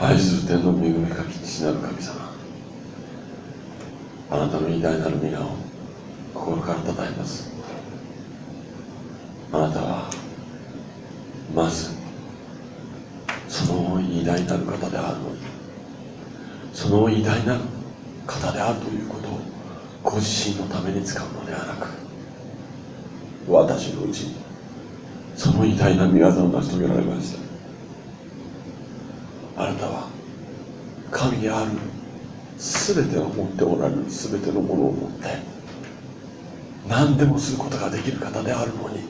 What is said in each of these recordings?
愛する天の恵みかき父なる神様。あなたの偉大なる皆を心からたたえます。あなたはまずその偉大なる方であるのにその偉大なる方であるということをご自身のために使うのではなく私のうちにその偉大な御業を成し遂げられました。あなたは神である。全てを持っておられる全てのものを持って何でもすることができる方であるのに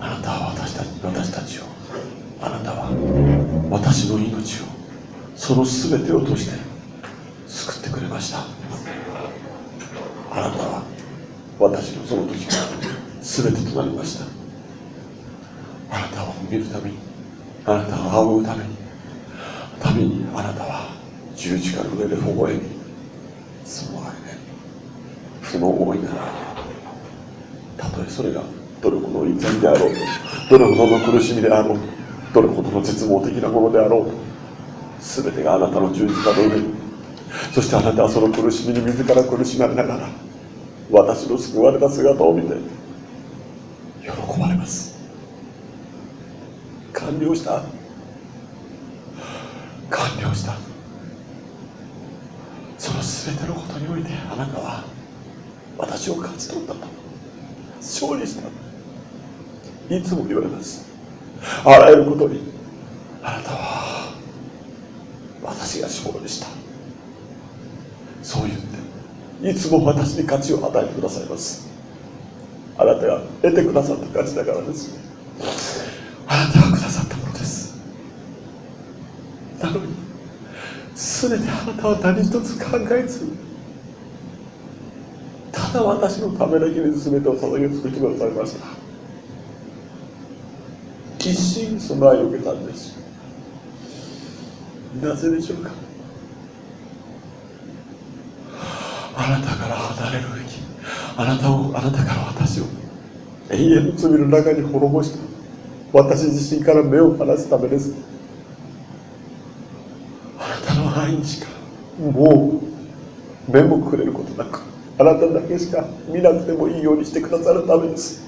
あなたは私たち私たちをあなたは私の命をその全てを通して救ってくれました。あなたは私のその時から全てとなりました。あなたを見るためにあなたを仰ぐためにためにあなたは十字架の上で微笑み。その愛でその思いならたとえそれがどれほどの痛みであろう。どれほどの苦しみであろう。どれほどの絶望的なものであろう。全てがあなたの十字架の上にそしてあなたはその苦しみに自ら苦しまれながら私の救われた姿を見て喜ばれます。完了した。完了した。その全てのことにおいてあなたは私を勝ち取ったと。勝利したいつも言われます。あらゆることにあなたは私が勝利した。そう言っていつも私に価値を与えてくださいます。あなたが得てくださった価値だからです。あなたがくださったものですなのに全てあなたは何一つ考えずただ私のためだけに全てを捧げ尽くしてくださいました一心その愛を受けたんです。なぜでしょうか？あなたから離れるべき。あなたをあなたから私を。永遠の罪の中に滅ぼした私自身から目を離すためですあしかもう目もくれることなくあなただけしか見なくてもいいようにしてくださるためです。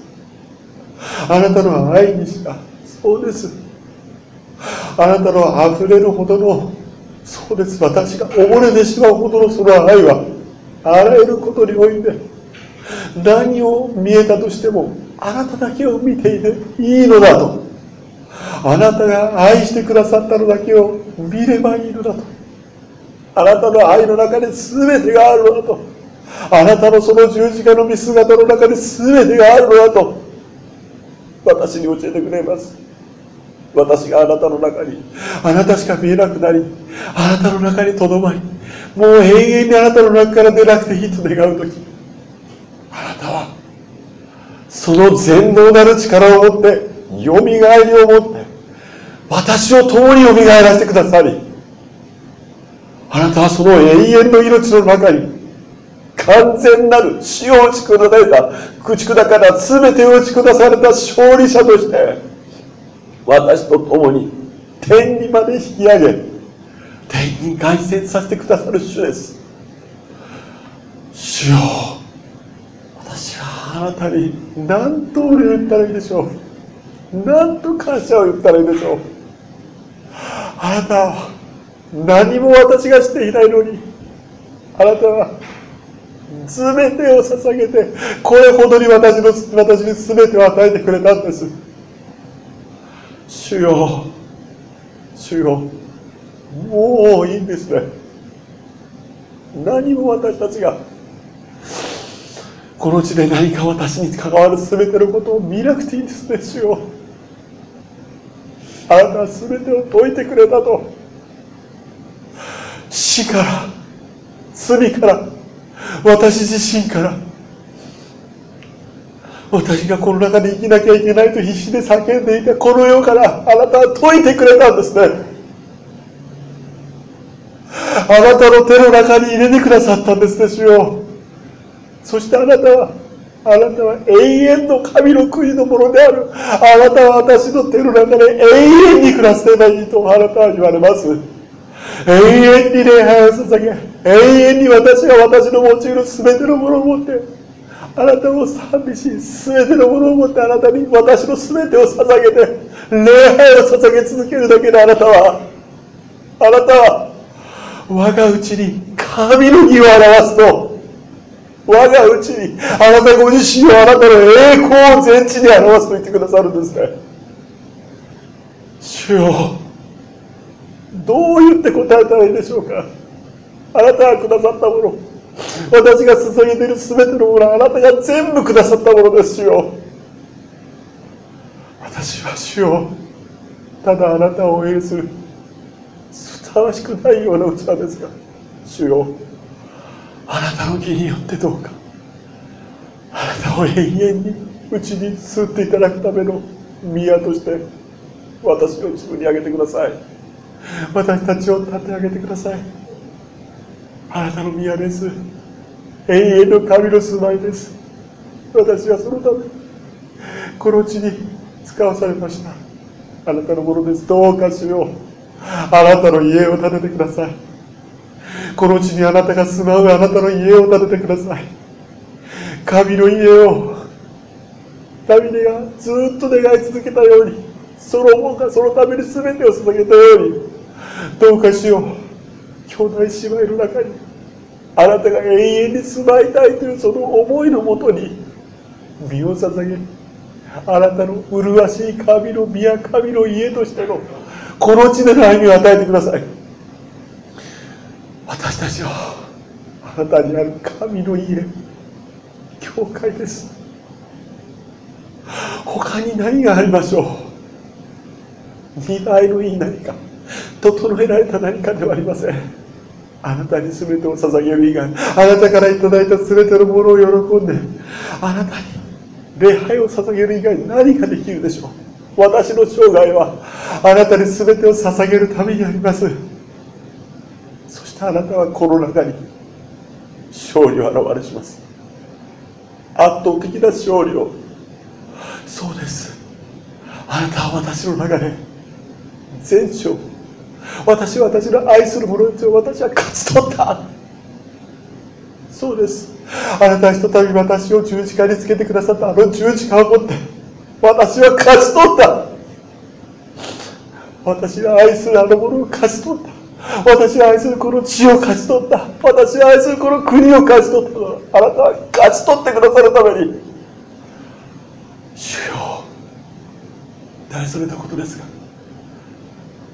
あなたの愛にしかそうです。あなたの溢れるほどのそうです。私が溺れてしまうほどのその愛はあらゆることにおいて何を見えたとしてもあなただけを見ていていいのだと。あなたが愛してくださったのだけを見ればいいのだと。あなたの愛の中で全てがあるのだと。あなたのその十字架の見姿の中で全てがあるのだと。私に教えてくれます。私があなたの中にあなたしか見えなくなりあなたの中にとどまりもう永遠にあなたの中から出なくていいと願う時あなたはその全能なる力を持ってよみがえりを持って私を共によみがえらせてくださりあなたはその永遠の命の中に完全なる死を打ち砕かれた駆逐だから全てを打ち砕された勝利者として私と共に天にまで引き上げ天に凱旋させてくださる主です。主よ私はあなたに何とお礼を言ったらいいでしょう。何と感謝を言ったらいいでしょう。あなたは何も私がしていないのにあなたは全てを捧げてこれほどに私の私に全てを与えてくれたんです。主よ主よもういいんですね。何も私たちがこの地で何か私に関わる全てのことを見なくていいんですね主よ。あなたは全てを解いてくれたと。死から罪から私自身から私がこの中で生きなきゃいけないと必死で叫んでいたこの世からあなたは解いてくれたんですね。あなたの手の中に入れてくださったんですね主よ。そしてあなたはあなたは永遠の神の国のものである。あなたは私の手の中で永遠に暮らせばいいとあなたは言われます。永遠に礼拝を捧げ永遠に私が私の持ちる全てのものを持ってあなたを賛美し全てのものを持ってあなたに私の全てを捧げて礼拝を捧げ続けるだけであなたはあなたは我がうちに神の義を表すと我がうちにあなたご自身をあなたの栄光を全地に表すと言ってくださるんですね。主よどう言って答えたらいいでしょうか？あなたがくださったもの。私が捧げている全てのものあなたが全部くださったものですよ。私は主よただあなたを応援するふさわしくないような器ですが主よあなたの義によってどうか。あなたを永遠にうちに吸っていただくための宮として私を自分にあげてください。私たちを立て上げてください。あなたの宮です。永遠の神の住まいです。私はそのためこの地に使わされました。あなたのものです。どうかしよう。あなたの家を建ててください。この地にあなたが住まう。あなたの家を建ててください。神の家をダビデがずっと願い続けたようにソロモンがそのために全てを捧げたようにどうかしよう兄弟姉妹の中にあなたが永遠に住まいたいというその思いのもとに身を捧げあなたの麗しい神の宮神の家としてのこの地での歩みを与えてください。私たちはあなたにある神の家。教会です。他に何がありましょう。見栄えのいい何か。整えられた何かではありません。あなたに全てを捧げる以外あなたからいただいた全てのものを喜んであなたに礼拝を捧げる以外に何ができるでしょう。私の生涯はあなたに全てを捧げるためにあります。そしてあなたはこの中に勝利を表します。圧倒的な勝利を。そうです。あなたは私の中で全勝。私は私の愛する者たちを私は勝ち取った。そうです。あなたはひとたび私を十字架につけてくださった。あの十字架を持って私は勝ち取った。私が愛するあの者を勝ち取った。私が愛するこの地を勝ち取った。私が愛するこの国を勝ち取った。あなたは勝ち取ってくださるために。主よ大それたことですが。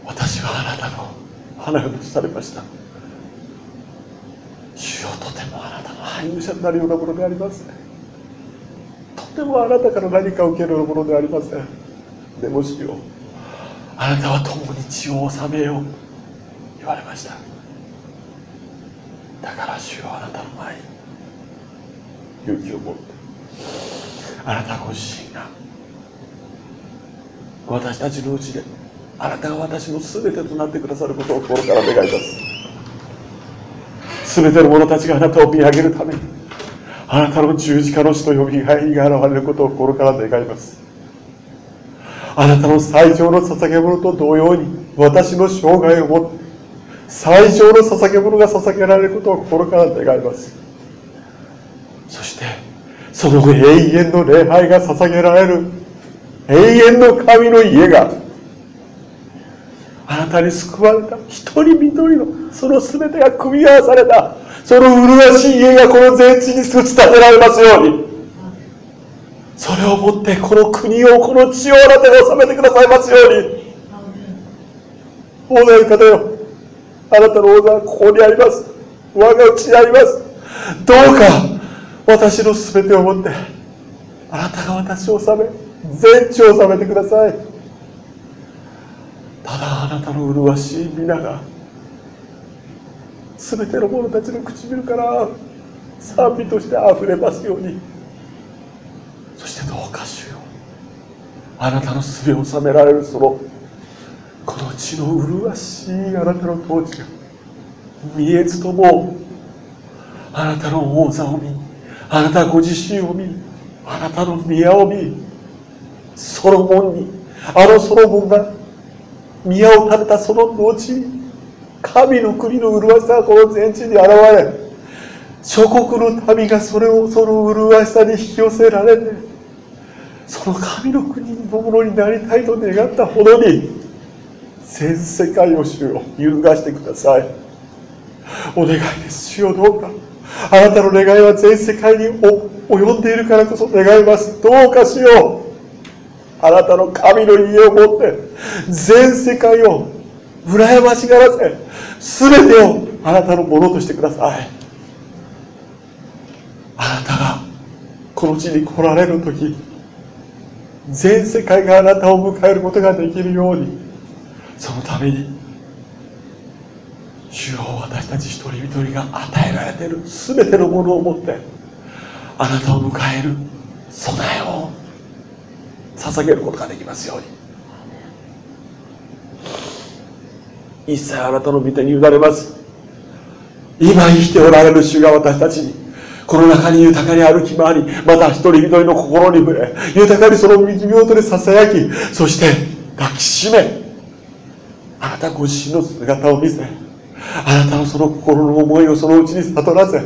私はあなたの花をされました。主よとてもあなたの配偶者になるようなものでありますとてもあなたから何かを受けるようなものでありません。でも主よあなたは共に血を治めよう言われました。だから主よあなたの前に勇気を持ってあなたご自身が私たちのうちであなたが私の全てとなってくださることを心から願います。全ての者たちがあなたを見上げるためにあなたの十字架の死とよみがえりが現れることを心から願います。あなたの最上の捧げ物と同様に私の生涯をもって最上の捧げ物が捧げられることを心から願います。そしてその永遠の礼拝が捧げられる永遠の神の家があなたに救われた。一人一人のその全てが組み合わされた。その麗しい家がこの全地に打ち立てられますように。それをもってこの国をこの地をあなたが治めてくださいますように。大なる方よあなたの王座はここにあります。我が家にあります。どうか私の全てをもってあなたが私を治め全地を治めてください。ただあなたの麗しい皆が全ての者たちの唇から賛美として溢れますように。そしてどうかしよ。うあなたの術を治められるそのこの地の麗しいあなたの統治が見えずともあなたの王座を見あなたご自身を見あなたの宮を見ソロモンにあのソロモンが宮を建てたその後神の国の麗しさがこの全地に現れ諸国の民がそれをその麗しさに引き寄せられてその神の国のものになりたいと願ったほどに全世界を主を揺るがしてください。お願いです。主よどうか。あなたの願いは全世界に及んでいるからこそ願います。どうかしよう。あなたの神の家を持って全世界を羨ましがらせ全てをあなたのものとしてください。あなたがこの地に来られる時全世界があなたを迎えることができるようにそのために主よ私たち一人一人が与えられている全てのものを持ってあなたを迎える備えを捧げることができますように。一切あなたの御手に委ねます。今生きておられる主が私たちにこの中に豊かに歩き回りまた一人一人の心に触れ豊かにその見事でささやきそして抱きしめあなたご自身の姿を見せあなたのその心の思いをそのうちに悟らせ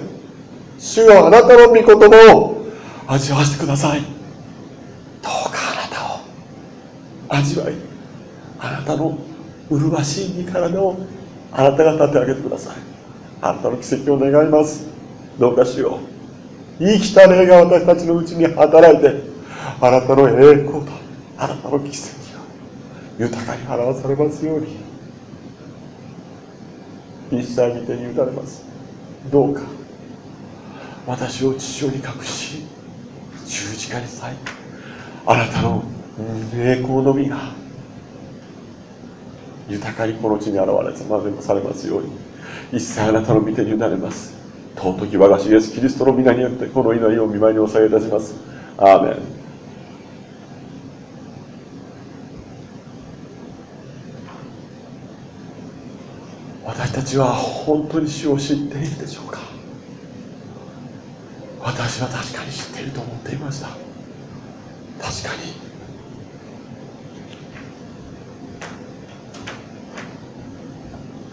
主はあなたの御言葉を味わわせてくださいどうかあなたを味わい。あなたの麗しい身体をあなたが立て上げてください。あなたの奇跡を願います。どうかしよう。生きた霊が私たちのうちに働いてあなたの栄光とあなたの奇跡が豊かに表されますように。一切見てに委ねます。どうか私を地上に隠し十字架に咲いあなたの栄光の実が豊かにこの地に現れされますように一切あなたの御手に委ねます。尊き我が主イエスキリストの皆によってこの祈りを見舞いにお下げいたします。アーメン。私たちは本当に主を知っているでしょうか。私は確かに知っていると思っていました。確かに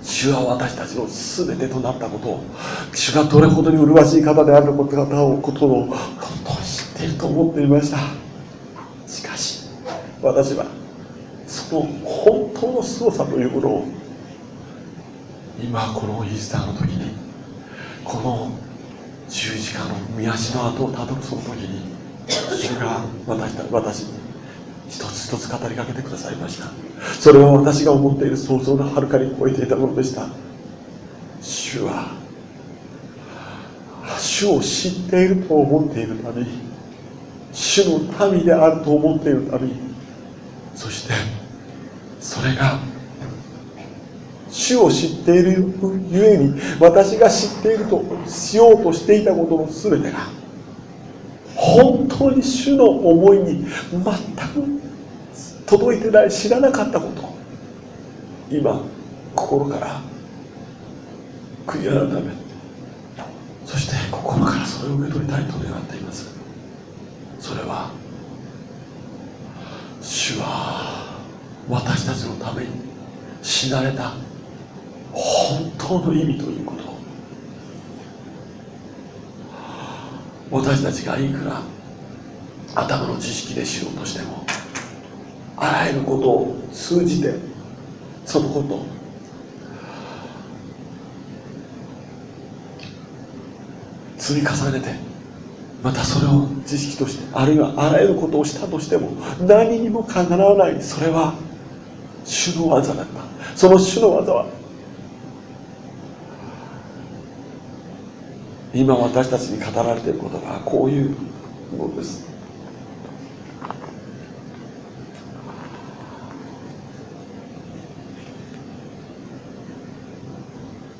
主は私たちの全てとなったことを主がどれほどに麗しい方であることをことを本当に知っていると思っていました。しかし私はその本当の凄さというものを今このイースターの時にこの十字架の見足の跡をたどるその時に主が私私に一つ一つ語りかけてくださいました。それは私が思っている想像のはるかに超えていたものでした。主は主を知っていると思っているために主の民であると思っているためにそしてそれが主を知っているゆえに私が知っているとしようとしていたことの全てが本当に主の思いに全く届いてない知らなかったこと。今心から悔い改めそして心からそれを受け取りたいと願っています。それは主は私たちのために死なれた本当の意味ということ私たちがいくら頭の知識で知ろうとしてもあらゆることを通じてそのことを積み重ねてまたそれを知識としてあるいはあらゆることをしたとしても何にもかなわない。それは主の技だった。その主の技は今私たちに語られていることがこういうものです。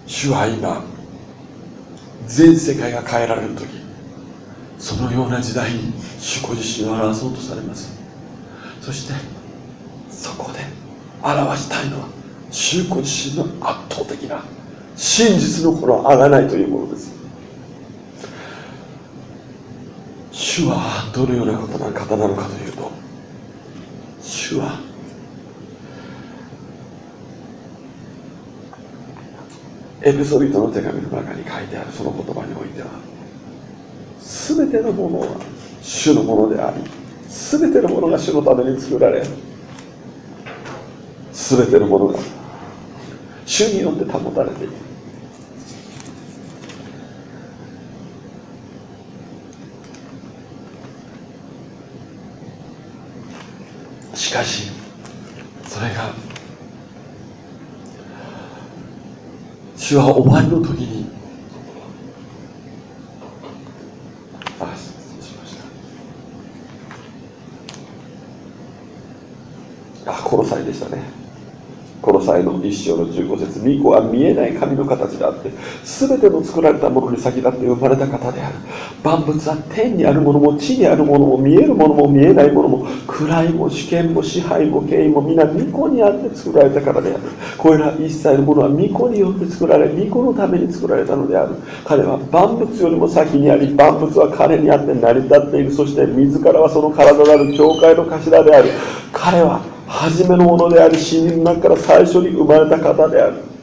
主は今全世界が変えられる時そのような時代に主ご自身を表そうとされます。そしてそこで表したいのは主ご自身の圧倒的な真実のこのあがないというものです。主はどのようなことな方なのかというと主はエペソビトの手紙の中に書いてあるその言葉においては全てのものは主のものであり全てのものが主のために作られ全てのものが主によって保たれている。しかしそれが主は終わりの時にあ失礼しました。あこの際でしたね。この際の一章の15節巫女は見えない神の形であって全ての作られたものに先立って生まれた方である。万物は天にあるものも地にあるものも見えるものも見えないものも位も主権も支配も権威も皆巫女にあって作られたからである。これら一切のものは巫女によって作られ巫女のために作られたのである。彼は万物よりも先にあり万物は彼にあって成り立っている。そして自らはその体なる教会の頭である。彼は初めのものであり死人の中から最初に生まれた方である。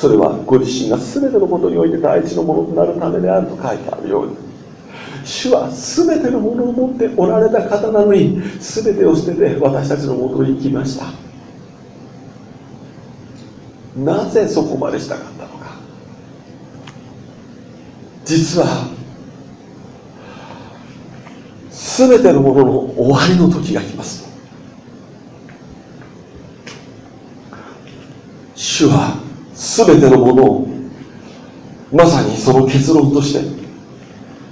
それはご自身が全てのことにおいて第一のものとなるためであると書いてあるように。主は全てのものを持っておられた方なのに全てを捨てて私たちのもとに来ました。なぜそこまでしたかったのか。実は全てのものの終わりの時が来ます。主は全てのものをまさにその結論として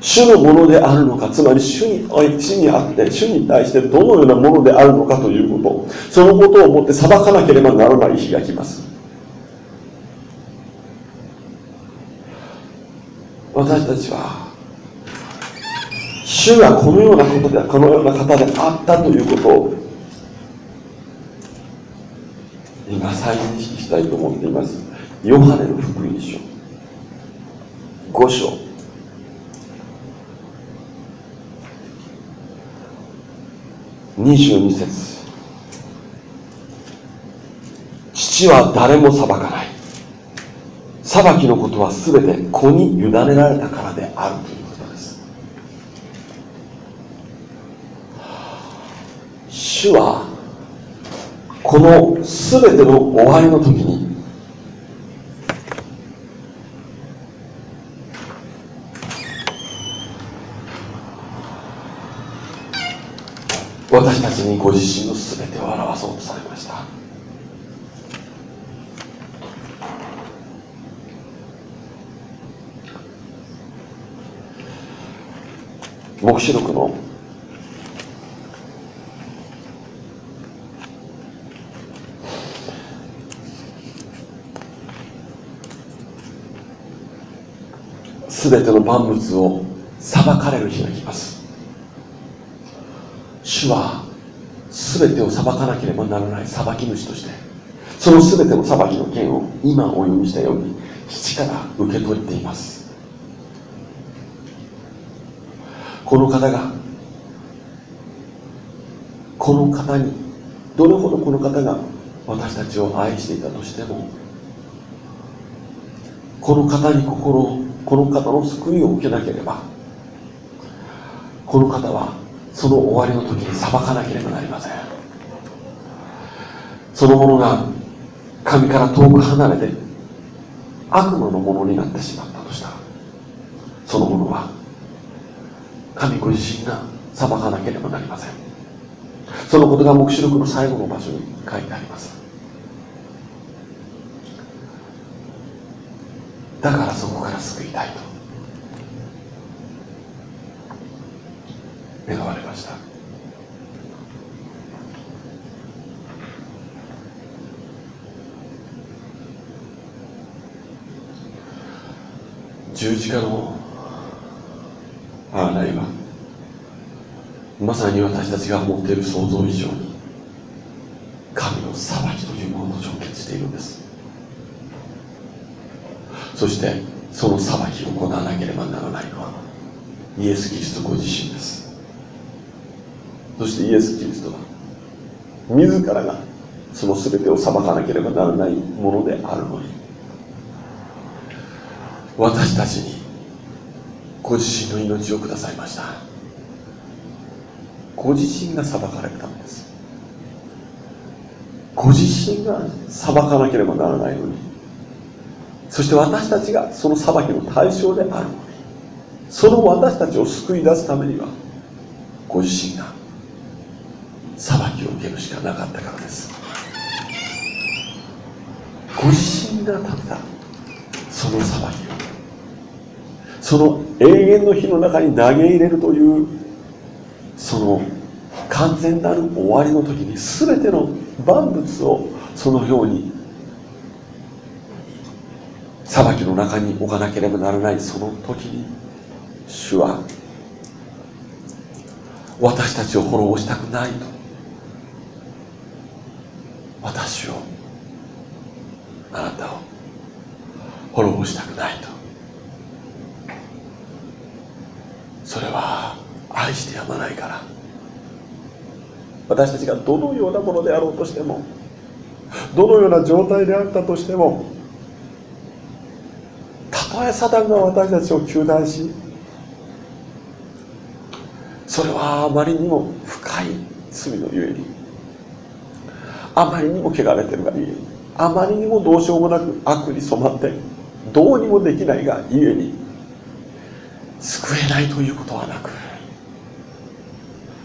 主のものであるのかつまり主に主にあって主に対してどのようなものであるのかということそのことをもって裁かなければならない日が来ます。私たちは主がこのようなことでこのような方であったということを今再認識したいと思っています。ヨハネの福音書。5章。22節。父は誰も裁かない。裁きのことは全て子に委ねられたからであるということです。主はこの全ての終わりの時に私たちにご自身の全てを表そうとされました。黙示録の全ての万物を裁かれる日が来ます。主は全てを裁かなければならない裁き主としてその全ての裁きの権を今お読みしたように父から受け取っています。この方がこの方にどれほどこの方が私たちを愛していたとしてもこの方に心をこの方の救いを受けなければこの方はその終わりの時に裁かなければなりません。そのものが神から遠く離れて悪魔のものになってしまったとしたらそのものは神ご自身が裁かなければなりません。そのことが黙示録の最後の場所に書いてあります。だからそこから救いたいと。願われました。十字架の洗いはまさに私たちが持っている想像以上に神の裁きというものと直結しているんです。そしてその裁きを行わなければならないのはイエス・キリストご自身です。そしてイエス・キリストは自らがその全てを裁かなければならないものであるのに私たちにご自身の命をくださいました。ご自身が裁かれたんです。ご自身が裁かなければならないのにそして私たちがその裁きの対象であるのにその私たちを救い出すためにはご自身がかなかったからです。ご自身が立った。その裁きを。その永遠の日の中に投げ入れるというその完全なる終わりの時に全ての万物をそのように裁きの中に置かなければならないその時に主は私たちを滅ぼしたくないと。私をあなたを滅ぼしたくないと。それは愛してやまないから。私たちがどのようなものであろうとしてもどのような状態であったとしてもたとえサタンが私たちを糾弾しそれはあまりにも深い罪のゆえにあまりにも汚れてるがゆえに。あまりにもどうしようもなく悪に染まってどうにもできないがゆえに。救えないということはなく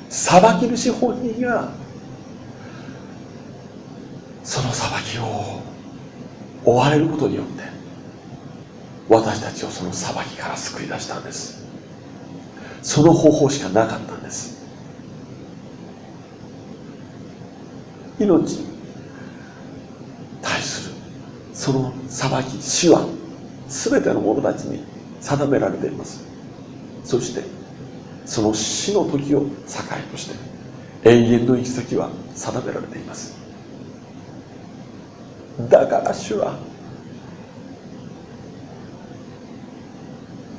裁き主本人がその裁きを追われることによって私たちをその裁きから救い出したんです。その方法しかなかったんです。命に対するその裁き死は全ての者たちに定められています。そしてその死の時を境として永遠の行き先は定められています。だから主は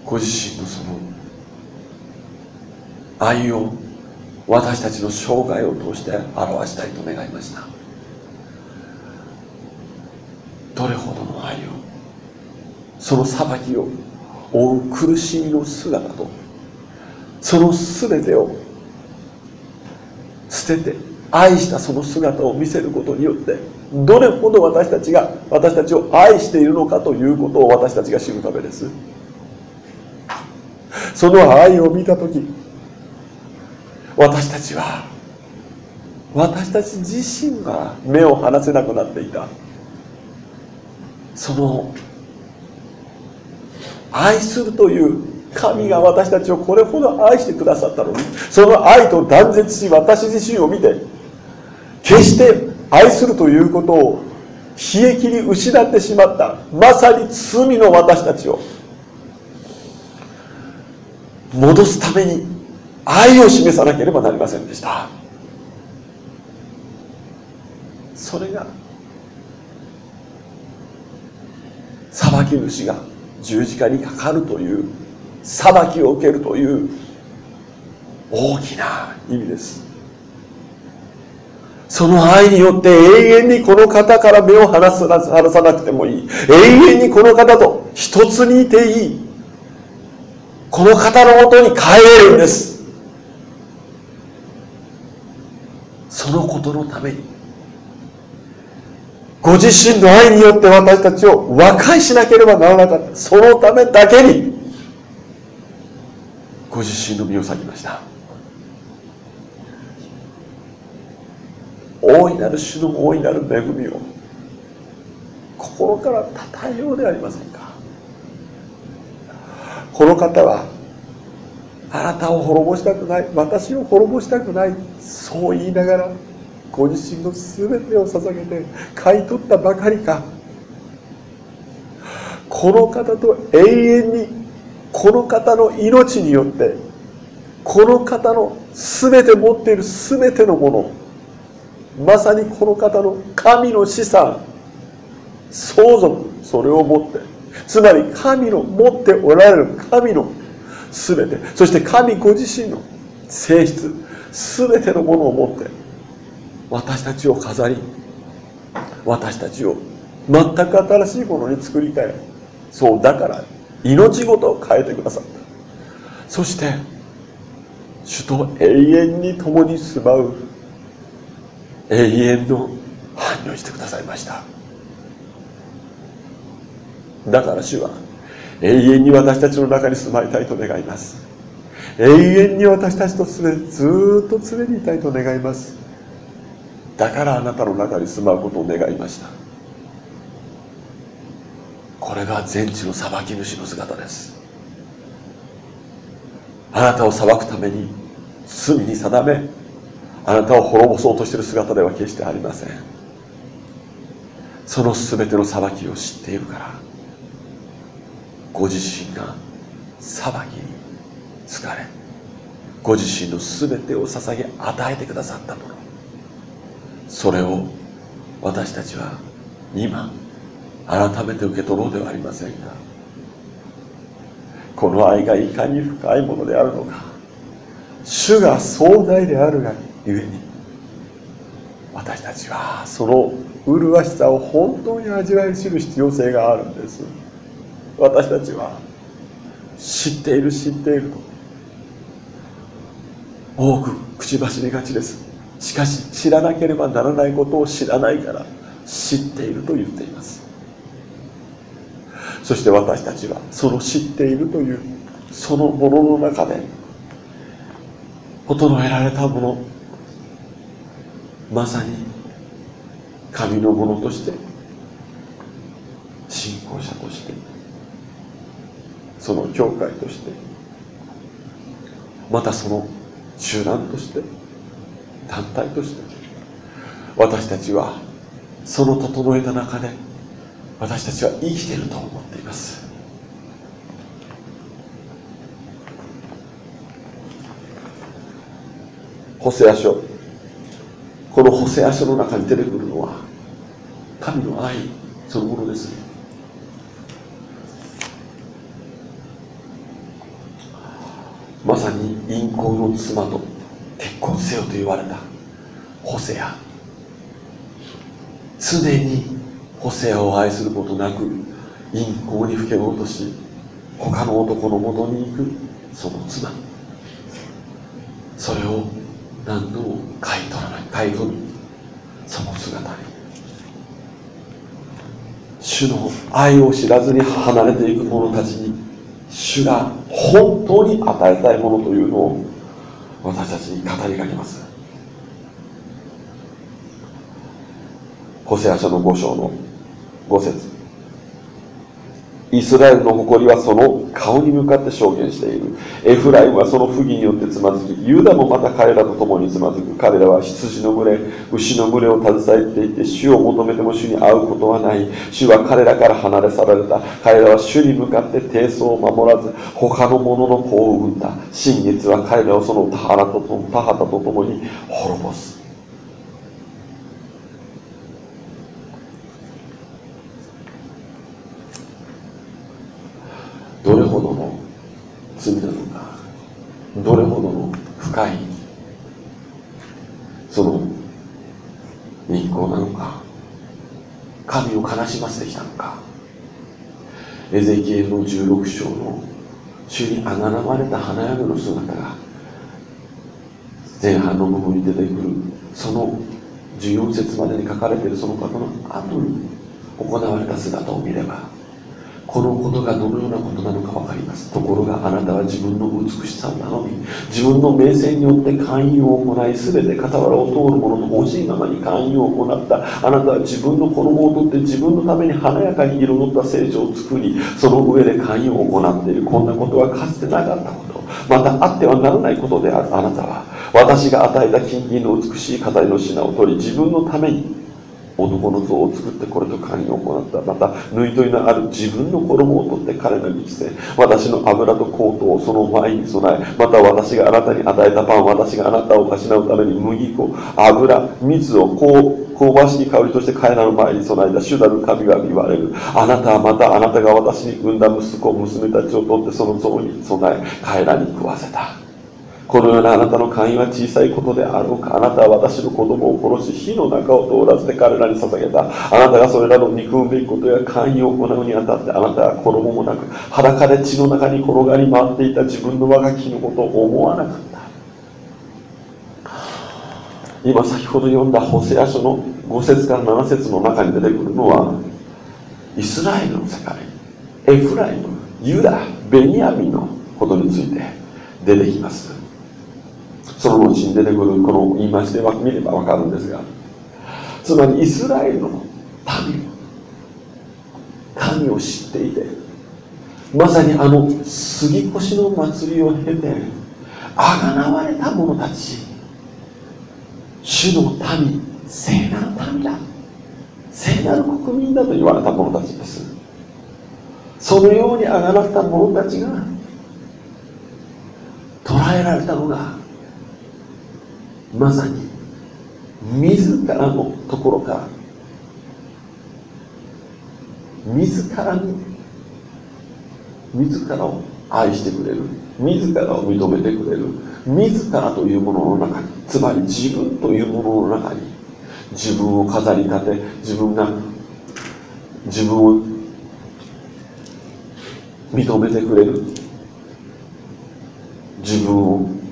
ご自身のその愛を私たちの生涯を通して表したいと願いました。どれほどの愛をその裁きを追う苦しみの姿とその全てを捨てて愛したその姿を見せることによってどれほど私たちが私たちを愛しているのかということを私たちが知るためです。その愛を見た時私たちは私たち自身が目を離せなくなっていた。その愛するという神が私たちをこれほど愛してくださったのにその愛と断絶し私自身を見て決して愛するということを冷え切り失ってしまったまさに罪の私たちを戻すために愛を示さなければなりませんでした。それが裁き主が十字架にかかるという裁きを受けるという大きな意味です。その愛によって永遠にこの方から目を離さなくてもいい。永遠にこの方と一つにいていい。この方のもとに帰れるんです。そのことのために。ご自身の愛によって私たちを和解しなければならなかった。そのためだけに。ご自身の身を裂きました。大いなる主の大いなる恵みを。心からたたえようではありませんか。この方はあなたを滅ぼしたくない。私を滅ぼしたくない。そう言いながらご自身の全てを捧げて買い取ったばかりか。この方と永遠にこの方の命によってこの方の全て持っている全てのものまさにこの方の神の資産相続それを持ってつまり神の持っておられる神の全て。そして神ご自身の性質全てのものを持って私たちを飾り私たちを全く新しいものに作り変えそうだから命ごとを変えてくださった。そして主と永遠に共に住まう永遠の伴侶してくださいました。だから主は永遠に私たちの中に住まいたいと願います。永遠に私たちとずっと常にいたいと願います。だからあなたの中に住まうことを願いました。これが全地の裁き主の姿です。あなたを裁くために罪に定めあなたを滅ぼそうとしている姿では決してありません。その全ての裁きを知っているからご自身が裁きに疲れご自身の全てを捧げ与えてくださったもの。それを私たちは今改めて受け取ろうではありませんか。この愛がいかに深いものであるのか主が壮大であるがゆえに私たちはその麗しさを本当に味わい知る必要性があるんです。私たちは。知っている知っている。と多く口走りがちです。しかし知らなければならないことを知らないから知っていると言っています。そして私たちはその知っているというそのものの中で整えられたものまさに神のものとして信仰者としてその教会として。またその集団として。団体として。私たちはその整えた中で私たちは生きていると思っています。ホセア書。このホセア書の中に出てくるのは神の愛そのものです。まさに陰行の妻と結婚せよと言われたホセア。常にホセアを愛することなく陰行にふけろうとし他の男のもとに行くその妻。それを何度も買い取らない。買い取る。その姿に。主の愛を知らずに離れていく者たちに主が本当に与えたいものというのを私たちに語りかけます。ホセア書の5章の5節。イスラエルの誇りはその顔に向かって証言している。エフライムはその不義によってつまずきユダもまた彼らと共につまずく。彼らは羊の群れ牛の群れを携えていて主を求めても主に会うことはない。主は彼らから離れ去られた。彼らは主に向かって低層を守らず他の者の子を生んだ。新月は彼らをその田畑と田畑と共に滅ぼす。どれほどの罪なのかどれほどの深いその任行なのか神を悲しませてきたのか。エゼキエルの16章の主にあがらまれた花嫁の姿が前半の部分に出てくるその14節までに書かれているその方の後に行われた姿を見ればこのことがどのようなことなのか分かります。ところがあなたは自分の美しさをなのに自分の名声によって勧誘を行い全て傍らを通る者の欲しいままに勧誘を行った。あなたは自分の子供をとって自分のために華やかに彩った聖書を作りその上で勧誘を行っている。こんなことはかつてなかったこと。またあってはならないことである。あなたは私が与えた金銀の美しい語りの品を取り自分のために男の像を作ってこれと神に行った。また縫い取りのある自分の衣を取って彼らに着せ私の油と香糖をその前に備えまた私があなたに与えたパン私があなたを養うために麦粉油水を香ばしい香りとして彼らの前に備えた。主なる神が言われる。あなたはまたあなたが私に産んだ息子娘たちを取ってその像に備え彼らに食わせた。このようなあなたの会員は小さいことであろうか。あなたは私の子供を殺し火の中を通らせて彼らに捧げた。あなたがそれらの憎むべきことや会員を行うにあたってあなたは衣もなく裸で血の中に転がり回っていた自分の我が気のことを思わなかった。今先ほど読んだホセア書の5節から7節の中に出てくるのはイスラエルの世界エフライムユダベニヤミンのことについて出てきます。その後に出てくるこの言い回しで見れば分かるんですがつまりイスラエルの民神を知っていてまさにあの杉越の祭りを経てあがなわれた者たち主の民聖なる民だ聖なる国民だと言われた者たちです。そのようにあがなった者たちが捕らえられたのがまさに自らのところから自らに自らを愛してくれる自らを認めてくれる自らというものの中につまり自分というものの中に自分を飾り立て自分が自分を認めてくれる自分を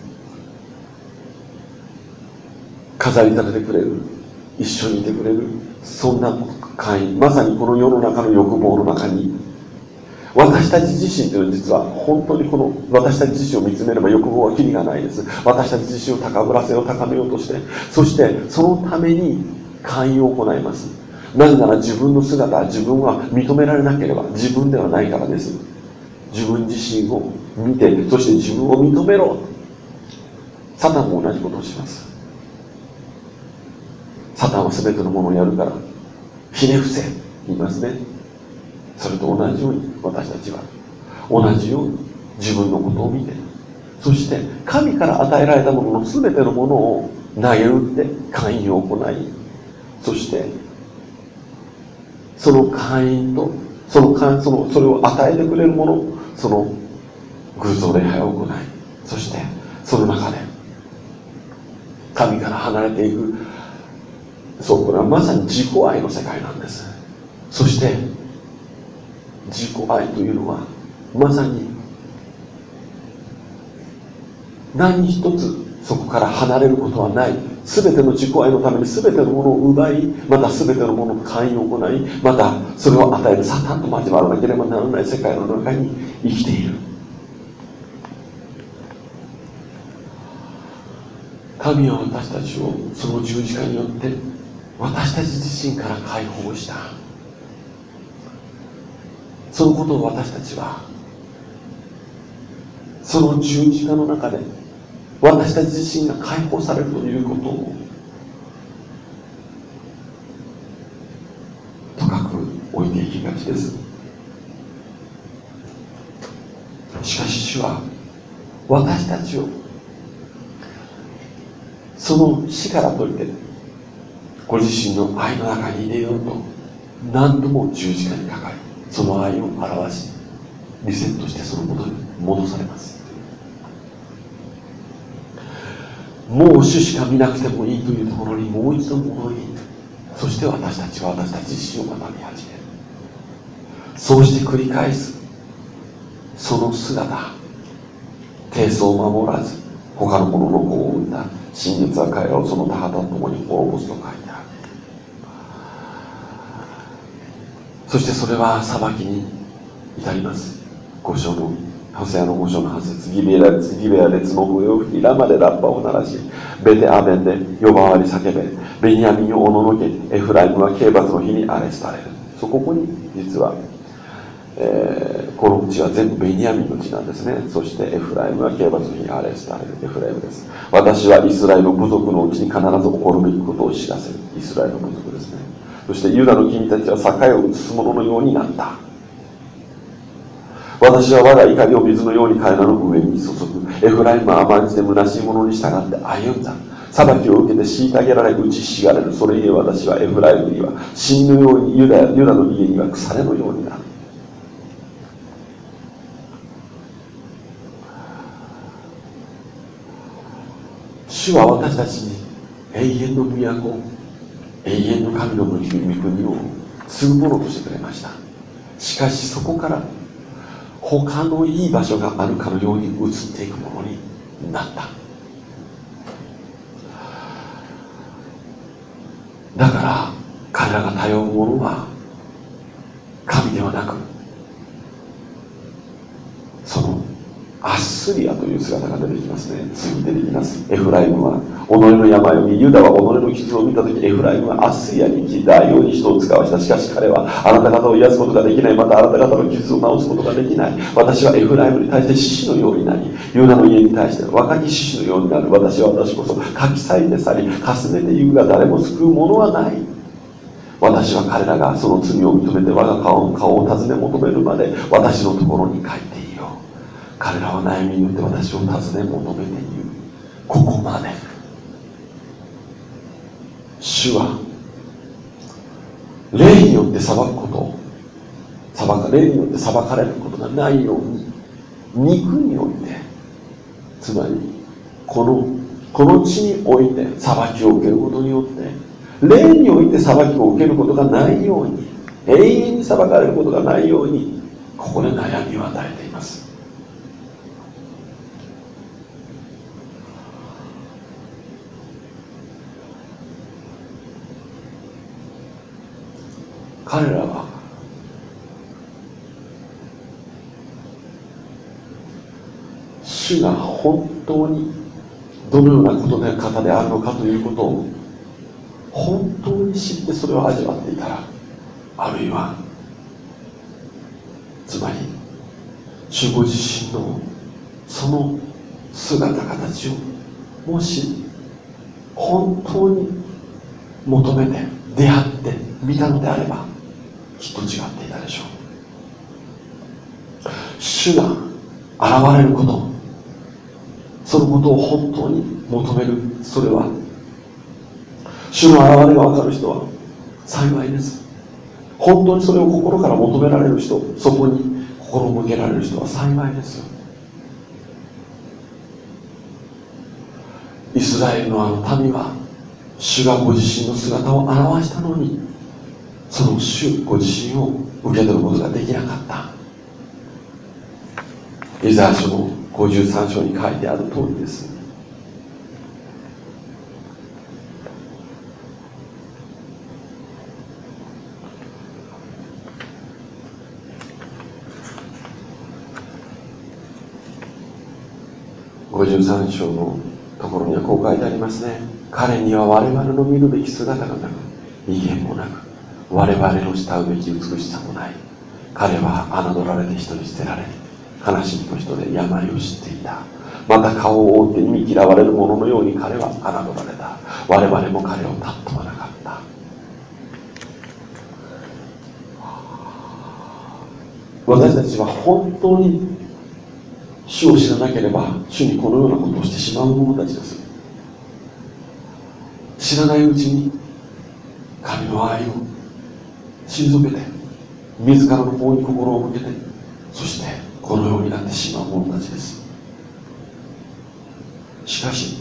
飾り立ててくれる。一緒にいてくれる。そんな会員まさにこの世の中の欲望の中に。私たち自身というのは実は本当にこの私たち自身を見つめれば欲望はきりがないです。私たち自身を高ぶらせよう高めようとして。そしてそのために会員を行います。なぜなら自分の姿自分は認められなければ自分ではないからです。自分自身を見てそして自分を認めろ。サタンも同じことをします。サタンは全てのものをやるからひれ伏せ言いますね。それと同じように私たちは同じように自分のことを見てそして神から与えられたものの全てのものを投げ打って会員を行いそしてその会員とそのそのそれを与えてくれるものその偶像礼拝を行いそしてその中で神から離れていくそうこれはまさに自己愛の世界なんです。そして自己愛というのはまさに何一つそこから離れることはない。全ての自己愛のために全てのものを奪いまた全てのものの会員を行いまたそれを与えるサタンと交わらなければならない世界の中に生きている。神は私たちをその十字架によって私たち自身から解放した。そのことを私たちはその十字架の中で私たち自身が解放されるということを高く置いていきがちです。しかし主は私たちをその死から取りてご自身の愛の中に入れようと何度も十字架にかかりその愛を表しリセットしてそのことに戻されます。もう主しか見なくてもいいというところにもう一度戻りそして私たちは私たち自身を学び始める。そうして繰り返すその姿低層を守らず他の者の子を生んだ真実は彼らをその田畑と共に滅ぼすと書いてある。そしてそれは裁きに至ります。五章のホセアの五章の八節。ギベアでギベアで角笛を吹きラマでラッパを鳴らしベテアベンで呼ばわり叫べ。ベニヤミンをおののけエフライムは刑罰の日にアレスタれる。そここに実は、えー、この地は全部ベニヤミンの地なんですね。そしてエフライムは刑罰の日にアレスタれる。エフライムです。私はイスラエルの部族のうちに必ず起こるべきことを知らせる。イスラエルの部族です。そしてユダの君たちは境を移す者のようになった。私は我が怒りを水のように彼らの上に注ぐ。エフライムは甘んじて虚しい者に従って歩んだ。裁きを受けて虐げられ打ちひしがれる。それゆえ私はエフライムには死のようにユダユダの家には腐れのようになる。主は私たちに永遠の都を永遠の神の御国を継ぐものとしてくれました。しかしそこから他のいい場所があるかのように移っていくものになった。だから彼らが頼るものは神ではなくそのアッスリアという姿が出てきますね。次出てきます。エフライムは。己の病を見ユダは己の傷を見た時エフライムはアッスリアに聞いように人を使わした。しかし彼はあなた方を癒すことができない。またあなた方の傷を治すことができない。私はエフライムに対して獅子のようになりユダの家に対して若き獅子のようになる。私は私こそ書き裂いて去りかすめて言うが誰も救うものはない。私は彼らがその罪を認めて我が顔を尋ね求めるまで私のところに帰っている彼らは悩みによって私を尋ね求めている。ここまで。主は霊によって裁くこと裁か霊によって裁かれることがないように肉においてつまりこのこの地において裁きを受けることによって霊において裁きを受けることがないように永遠に裁かれることがないようにここで悩みを与えています彼らは主が本当にどのようなことで方であるのかということを本当に知ってそれを味わっていたらあるいはつまり主ご自身のその姿形をもし本当に求めて出会って見たのであればきっと違っていたでしょう。主が現れること。そのことを本当に求める。それは。主の現れが分かる人は。幸いです。本当にそれを心から求められる人。そこに心を向けられる人は。幸いです。イスラエルのあの民は主がご自身の姿を表したのにその主ご自身を受け取ることができなかった。イザヤ書の53章に書いてある通りです。53章のところにはこう書いてありますね。彼には我々の見るべき姿がなく威厳もなく我々の慕うべき美しさもない。彼は侮られて人に捨てられ悲しみと人で病を知っていた。また顔を覆って意味嫌われる者のように彼は侮られた。我々も彼を尊まなかった。私たちは本当に主を知らなければ主にこのようなことをしてしまう者たちです。知らないうちに神の愛を退けて自らの方に心を向けてそしてこのようになってしまう者たちです。しかし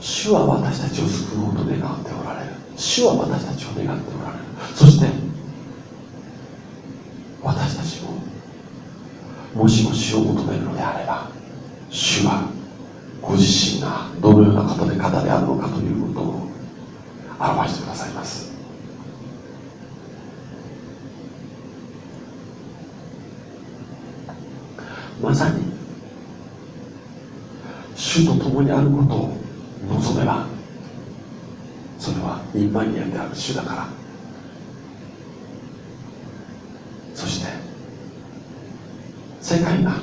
主は私たちを救おうと願っておられる。主は私たちを願っておられる。そして私たちももしも主を求めるのであれば主はご自身がどのような方で方であるのかということを表してくださいます。まさに主と共にあることを望めばそれはインマニアである主だから。そして世界が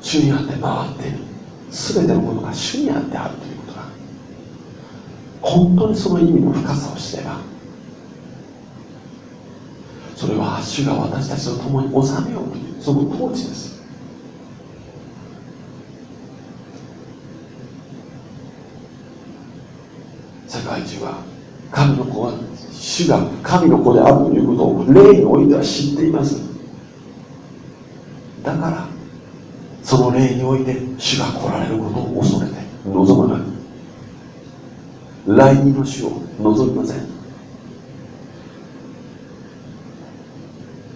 主にあって回っている。全てのことが主にあってあるということが本当にその意味の深さを知ればそれは主が私たちと共に治めようというその統治です世界中は神の子は主が神の子であるということを霊においては知っていますだからその霊において主が来られることを恐れて望まない来人の主を望みません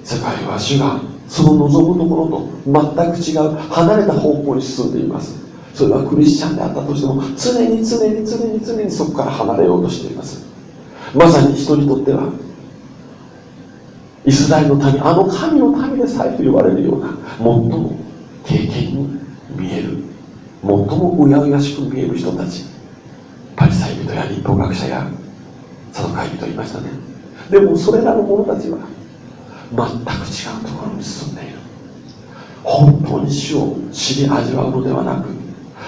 世界は主がその望むところと全く違う離れた方向に進んでいます。それはクリスチャンであったとしても常に常に常に常にそこから離れようとしています。まさに人にとってはイスラエルの民あの神の民でさえと言われるような最も経験に見える最もうやうやしく見える人たちパリサイ人や立法学者やその会人いましたね。でもそれらの者たちは全く違うところに進んでいる。本当に主を知り味わうのではなく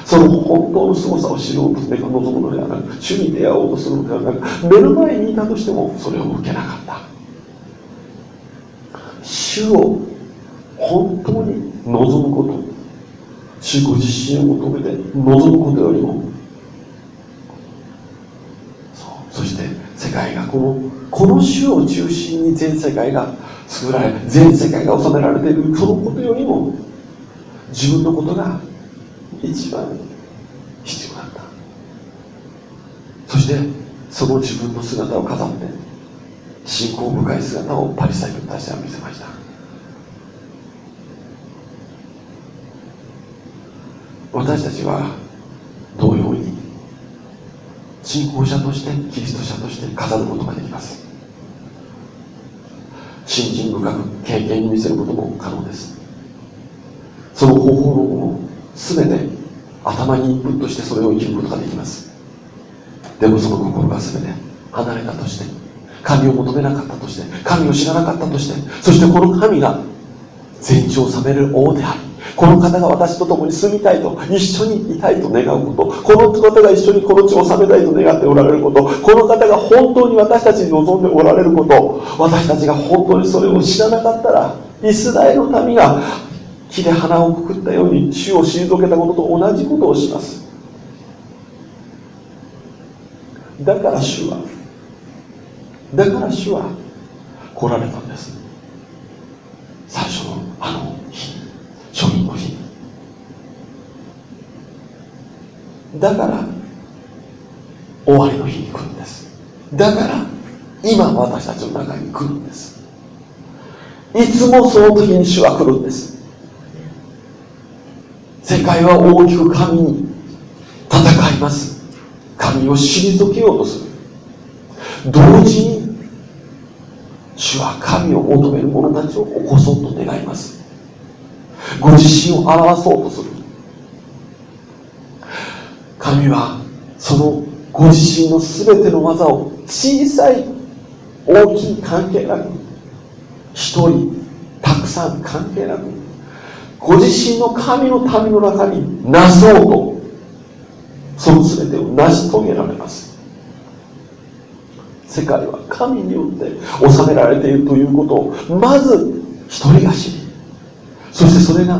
その本当の凄さを知ろうと望むのではなく主に出会おうとするのではなく目の前にいたとしてもそれを受けなかった。主を本当に望むこと主ご自身を求めて望むことよりもそして世界がこのこの主を中心に全世界が作られ全世界が収められているそのことよりも自分のことが一番必要だった。そしてその自分の姿を飾って信仰深い姿をパリサイ人たちは見せました。私たちは同様に信仰者としてキリスト者として飾ることができます。信心深く経験に見せることも可能です。その方法論を全て頭にインプットしてそれを生きることができます。でもその心が全て離れたとして神を求めなかったとして神を知らなかったとしてそしてこの神が全地を治める王でありこの方が私と共に住みたいと一緒にいたいと願うこと。この方が一緒にこの地を治めたいと願っておられること。この方が本当に私たちに望んでおられること。私たちが本当にそれを知らなかったらイスラエルの民が木で花をくくったように主を退けたことと同じことをします。だから主はだから主は来られたんです。最初のあの日初任の日。だから終わりの日に来るんです。だから今私たちの中に来るんです。いつもその時に主は来るんです。世界は大きく神に戦います。神を退けようとする。同時に主は神を求める者たちを起こそうと願います。ご自身を表そうとする。神はそのご自身の全ての技を小さい大きい関係なく一人たくさん関係なくご自身の神の民の中になそうとその全てを成し遂げられます。世界は神によって治められているということをまず一人が知りそしてそれが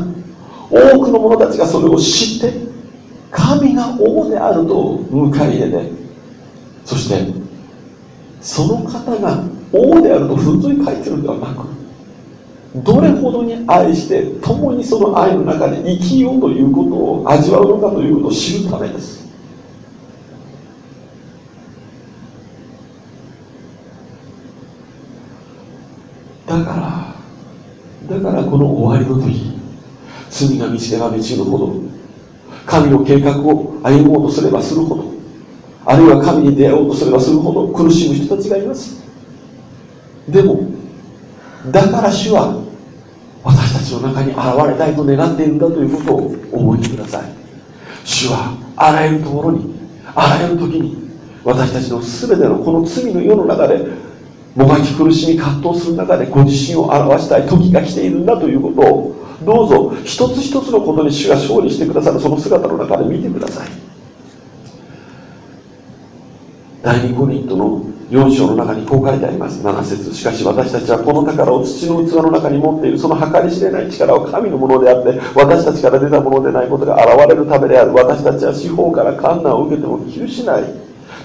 多くの者たちがそれを知って神が王であると迎え入れてそしてその方が王であると普通に書いてるのではなくどれほどに愛して共にその愛の中で生きようということを味わうのかということを知るためです。だからだからこの終わりの時罪が満ちては満ちるほど神の計画を歩もうとすればするほどあるいは神に出会おうとすればするほど苦しむ人たちがいます。でもだから主は私たちの中に現れたいと願っているんだということを覚えてください。主はあらゆるところにあらゆる時に私たちの全てのこの罪の世の中でもがき苦しみ葛藤する中でご自身を表したい時が来ているんだということをどうぞ一つ一つのことに主が勝利してくださるその姿の中で見てください。第2コリントの4章の中にこう書いてあります。7節。しかし私たちはこの宝を土の器の中に持っている。その計り知れない力は神のものであって私たちから出たものでないことが現れるためである。私たちは四方から観難を受けても窮しない。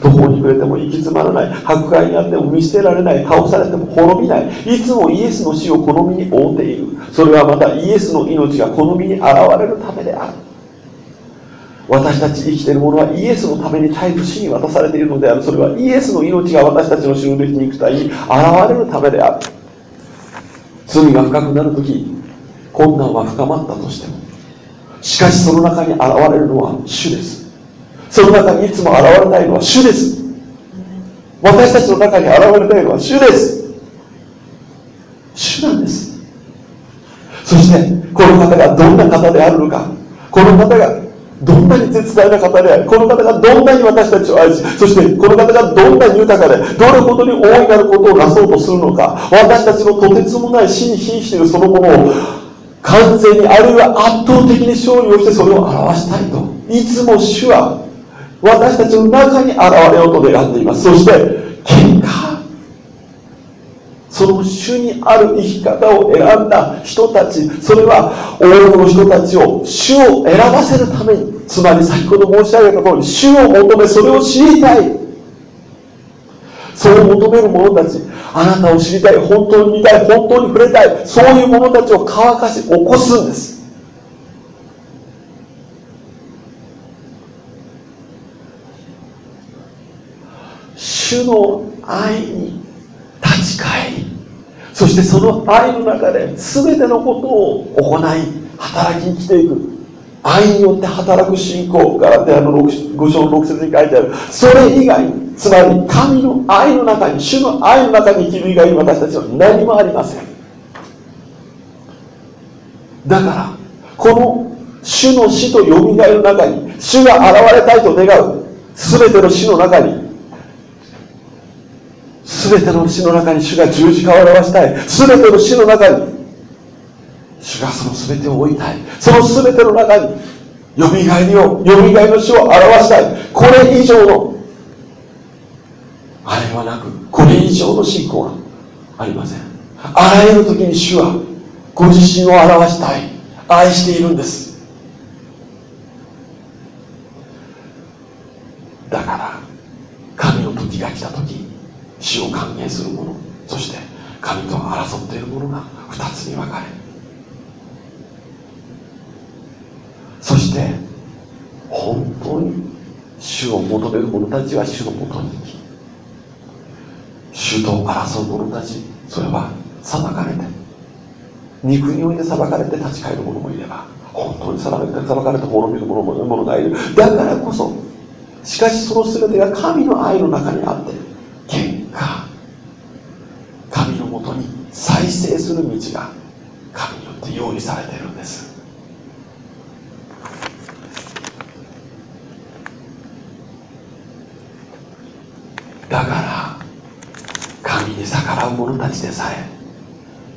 途方に暮れても行き詰まらない。迫害にあっても見捨てられない。倒されても滅びない。いつもイエスの死を好みに覆っている。それはまたイエスの命が好みに現れるためである。私たち生きている者はイエスのために絶えず死に渡されているのである。それはイエスの命が私たちの死ぬべき肉体に現れるためである。罪が深くなるとき困難は深まったとしても。しかしその中に現れるのは主です。その中にいつも現れたいのは主です。私たちの中に現れたいのは主です。主なんです。そしてこの方がどんな方であるのか。この方がどんなに絶大な方でこの方がどんなに私たちを愛しそしてこの方がどんなに豊かでどれほどに大いなることをなそうとするのか私たちのとてつもない死に瀕しているそのものを完全にあるいは圧倒的に勝利をしてそれを表したいと。いつも主は私たちの中に現れようと願っています。そして結果その主にある生き方を選んだ人たちそれは多くの人たちを主を選ばせるためにつまり先ほど申し上げた通り主を求めそれを知りたい。そう求める者たちあなたを知りたい本当に見たい本当に触れたいそういう者たちを乾かし起こすんです。主の愛に立ち返りそしてその愛の中で全てのことを行い働きに来ていく。愛によって働く信仰からであの5章の6節に書いてある。それ以外つまり神の愛の中に主の愛の中に生きる以外に私たちは何もありません。だからこの主の死とよみがえる中に主が現れたいと願う全ての死の中に全ての死の中に主が十字架を表したい。全ての死の中に主がその全てを置いたい。その全ての中によみがえりをよみがえりの死を表したい。これ以上のあれはなくこれ以上の信仰はありません。あらゆる時に主はご自身を表したい。愛しているんですだから神の時が来た時死を歓迎する者。そして神と争っている者が2つに分かれ。そして本当に主を求める者たちは主のもとに行き主と争う者たちそれは裁かれて。肉において裁かれて立ち返る者もいれば本当に裁かれて裁かれて滅びる者も者がいる。だからこそしかしその全てが神の愛の中にあって結果神のもとに再生する道が神によって用意されているんです。だから神に逆らう者たちでさえ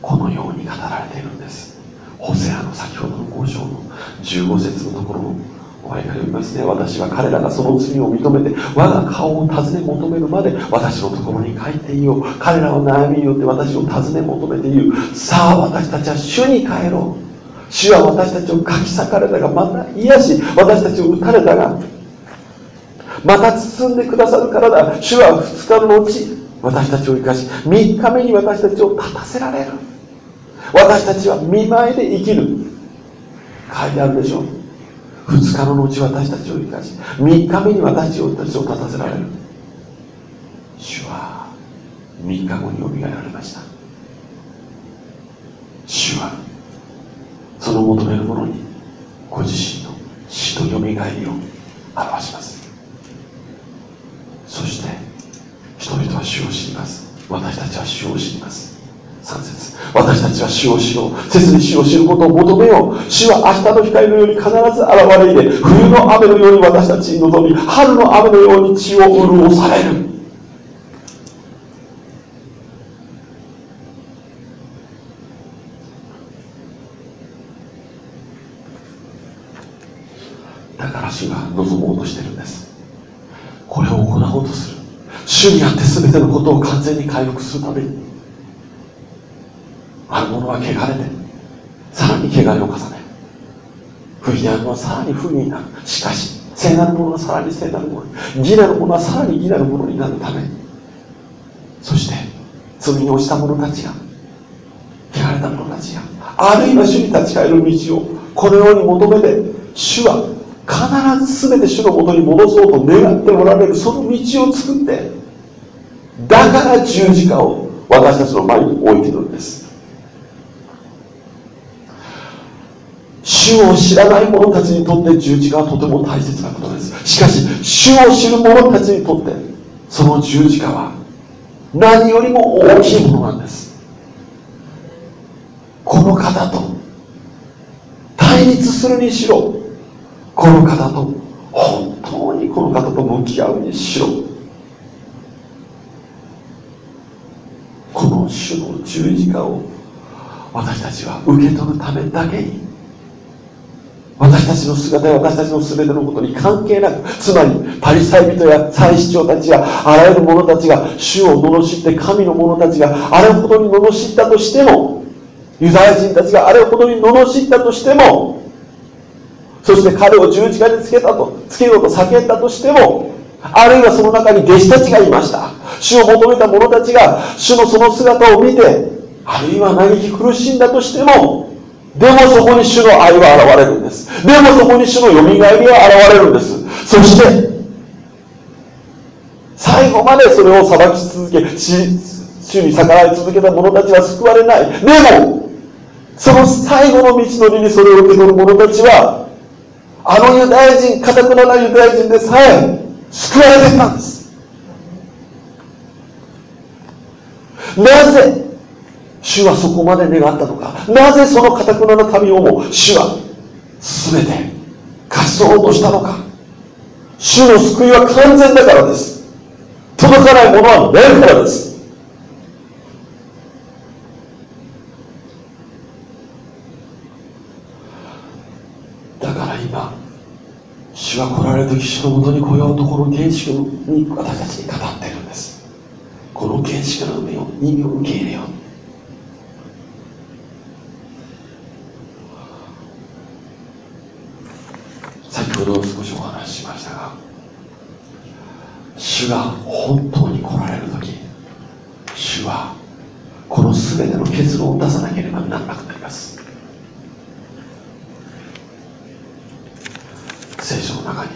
このように語られているんです。ホセアの先ほどの5章の15節のところの終わりが読みますね。私は彼らがその罪を認めて我が顔を尋ね求めるまで私のところに帰っていよう。彼らは悩みによって私を尋ね求めているさあ私たちは主に帰ろう。主は私たちをかき裂かれたがまた癒し私たちを打たれたがまた包んでくださるからだ。主は2日の後私たちを生かし3日目に私たちを立たせられる。私たちは見舞いで生きる。書いてあるでしょう。2日の後私たちを生かし3日目に私たちを立たせられる。主は3日後によみがえられました。主はその求める者にご自身の死とよみがえりを表します。そして人々は主を知ります。私たちは主を知ります。3節私たちは主を知ろう切に主を知ることを求めよう。主は明日の光のように必ず現れて冬の雨のように私たちに臨み春の雨のように血を潤される。だから主が望もうとしてるんです。これを行おうとする。主にあって全てのことを完全に回復するために。ある者は汚れてさらに汚れを重ね不義なる者はさらに不義になるしかし聖なる者はさらに聖なる者義なる者はさらに義なる者になるためにそして罪に落ちた者たちが汚れた者たちがあるいは主に立ち返る道をこのように求めて主は必ず全て主のもとに戻そうと願っておられるその道を作ってだから十字架を私たちの前に置いているんです。主を知らない者たちにとって十字架はとても大切なことです。しかし主を知る者たちにとってその十字架は何よりも大きいものなんです。この方と対立するにしろこの方と本当にこの方と向き合うにしろこの主の十字架を私たちは受け取るためだけに私たちの姿や私たちの全てのことに関係なくつまりパリサイ人や祭司長たちやあらゆる者たちが主を罵って神の者たちがあれほどに罵ったとしてもユダヤ人たちがあれほどに罵ったとしてもそして彼を十字架につけたとつけようと叫んだとしてもあるいはその中に弟子たちがいました。主を求めた者たちが主のその姿を見てあるいは嘆き苦しんだとしてもでもそこに主の愛は現れるんです。でもそこに主のよみがえりは現れるんです。そして最後までそれを裁き続け主に逆らい続けた者たちは救われない。でもその最後の道のりにそれを受け取る者たちはあのユダヤ人かたくななユダヤ人でさえ救われていたんです。なぜ主はそこまで願ったのかなぜそのかたくなな民をも主は全て勝ち取ろうとしたのか。主の救いは完全だからです。届かないものはないからです。だから今主は来られる時主のもとに来ようとこの原始に私たちに語ってるんです。この原始の意味を受け入れよう。先ほど少しお話ししましたが主が本当に来られる時主はこの全ての結論を出さなければならなくなります。聖書の中に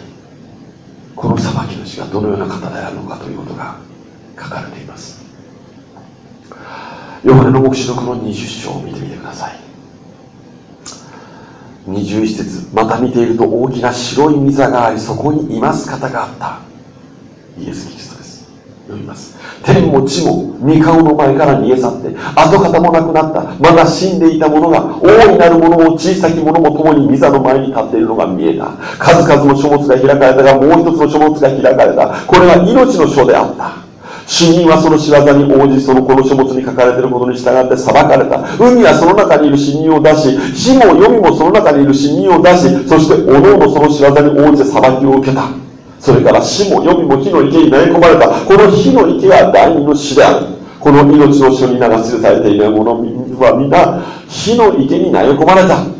この裁き主がどのような方であるのかということが書かれています。ヨハネの黙示録の20章を見てみてください。21節また見ていると大きな白い溝がありそこにいます方があった。イエス・キリストです。読みます。天も地も御顔の前から逃げ去って跡形もなくなった。まだ死んでいた者が大いなる者も小さき者も共に溝の前に立っているのが見えた。数々の書物が開かれたがもう一つの書物が開かれた。これは命の書であった。主任はその仕業に応じそのこの書物に書かれていることに従って裁かれた。海はその中にいる死人を出し死も読みもその中にいる死人を出しそしておのおのその仕業に応じて裁きを受けた。それから死も読みも火の池に投げ込まれた。この火の池は第二の死である。この命の書に名が記されていない者は皆火の池に投げ込まれた。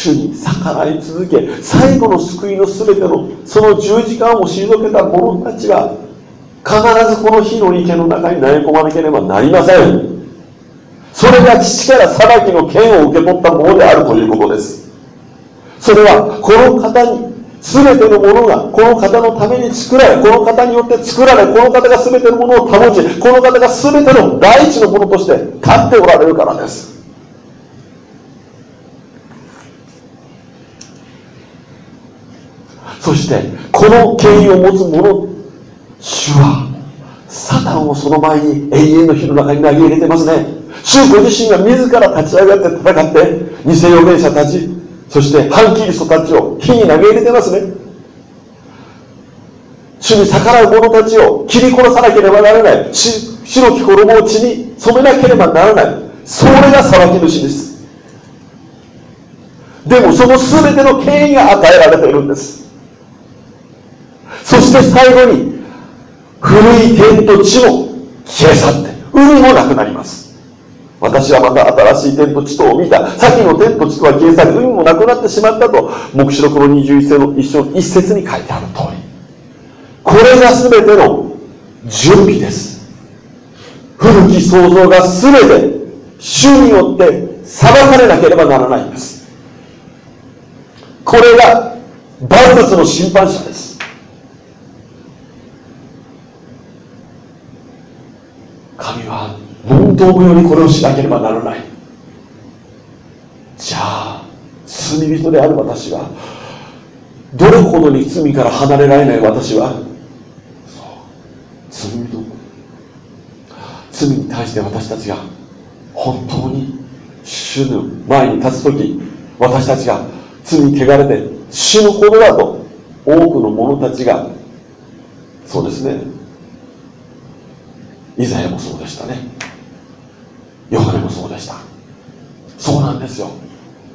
主に逆らい続け最後の救いの全てのその十字架を退けた者たちは必ずこの火の池の中に投げ込まなければなりません。それが父から裁きの権を受け取ったものであるということです。それはこの方に全てのものがこの方のために作られこの方によって作られこの方が全てのものを保ちこの方が全ての第一のものとして立っておられるからです。そしてこの権威を持つ者主はサタンをその前に永遠の火の中に投げ入れてますね。主ご自身が自ら立ち上がって戦って偽預言者たちそして反キリストたちを火に投げ入れてますね。主に逆らう者たちを切り殺さなければならない。白き衣を血に染めなければならない。それが裁き主です。でもその全ての権威が与えられているんです。そして最後に古い天と地も消え去って海もなくなります。私はまた新しい天と地とを見た。先の天と地とは消え去り海もなくなってしまったと黙示録の21節の一章一節に書いてある通り。これが全ての準備です。古き創造が全て主によって裁かれなければならないんです。これが万物の審判者です。神は問答無用にこれをしなければならない。じゃあ罪人である私はどれほどに罪から離れられない私は罪人。罪に対して私たちが本当に主の前に立つ時私たちが罪に汚れて死ぬほどだと多くの者たちがそうですね。イザヤもそうでしたね。ヨハネもそうでした。そうなんですよ。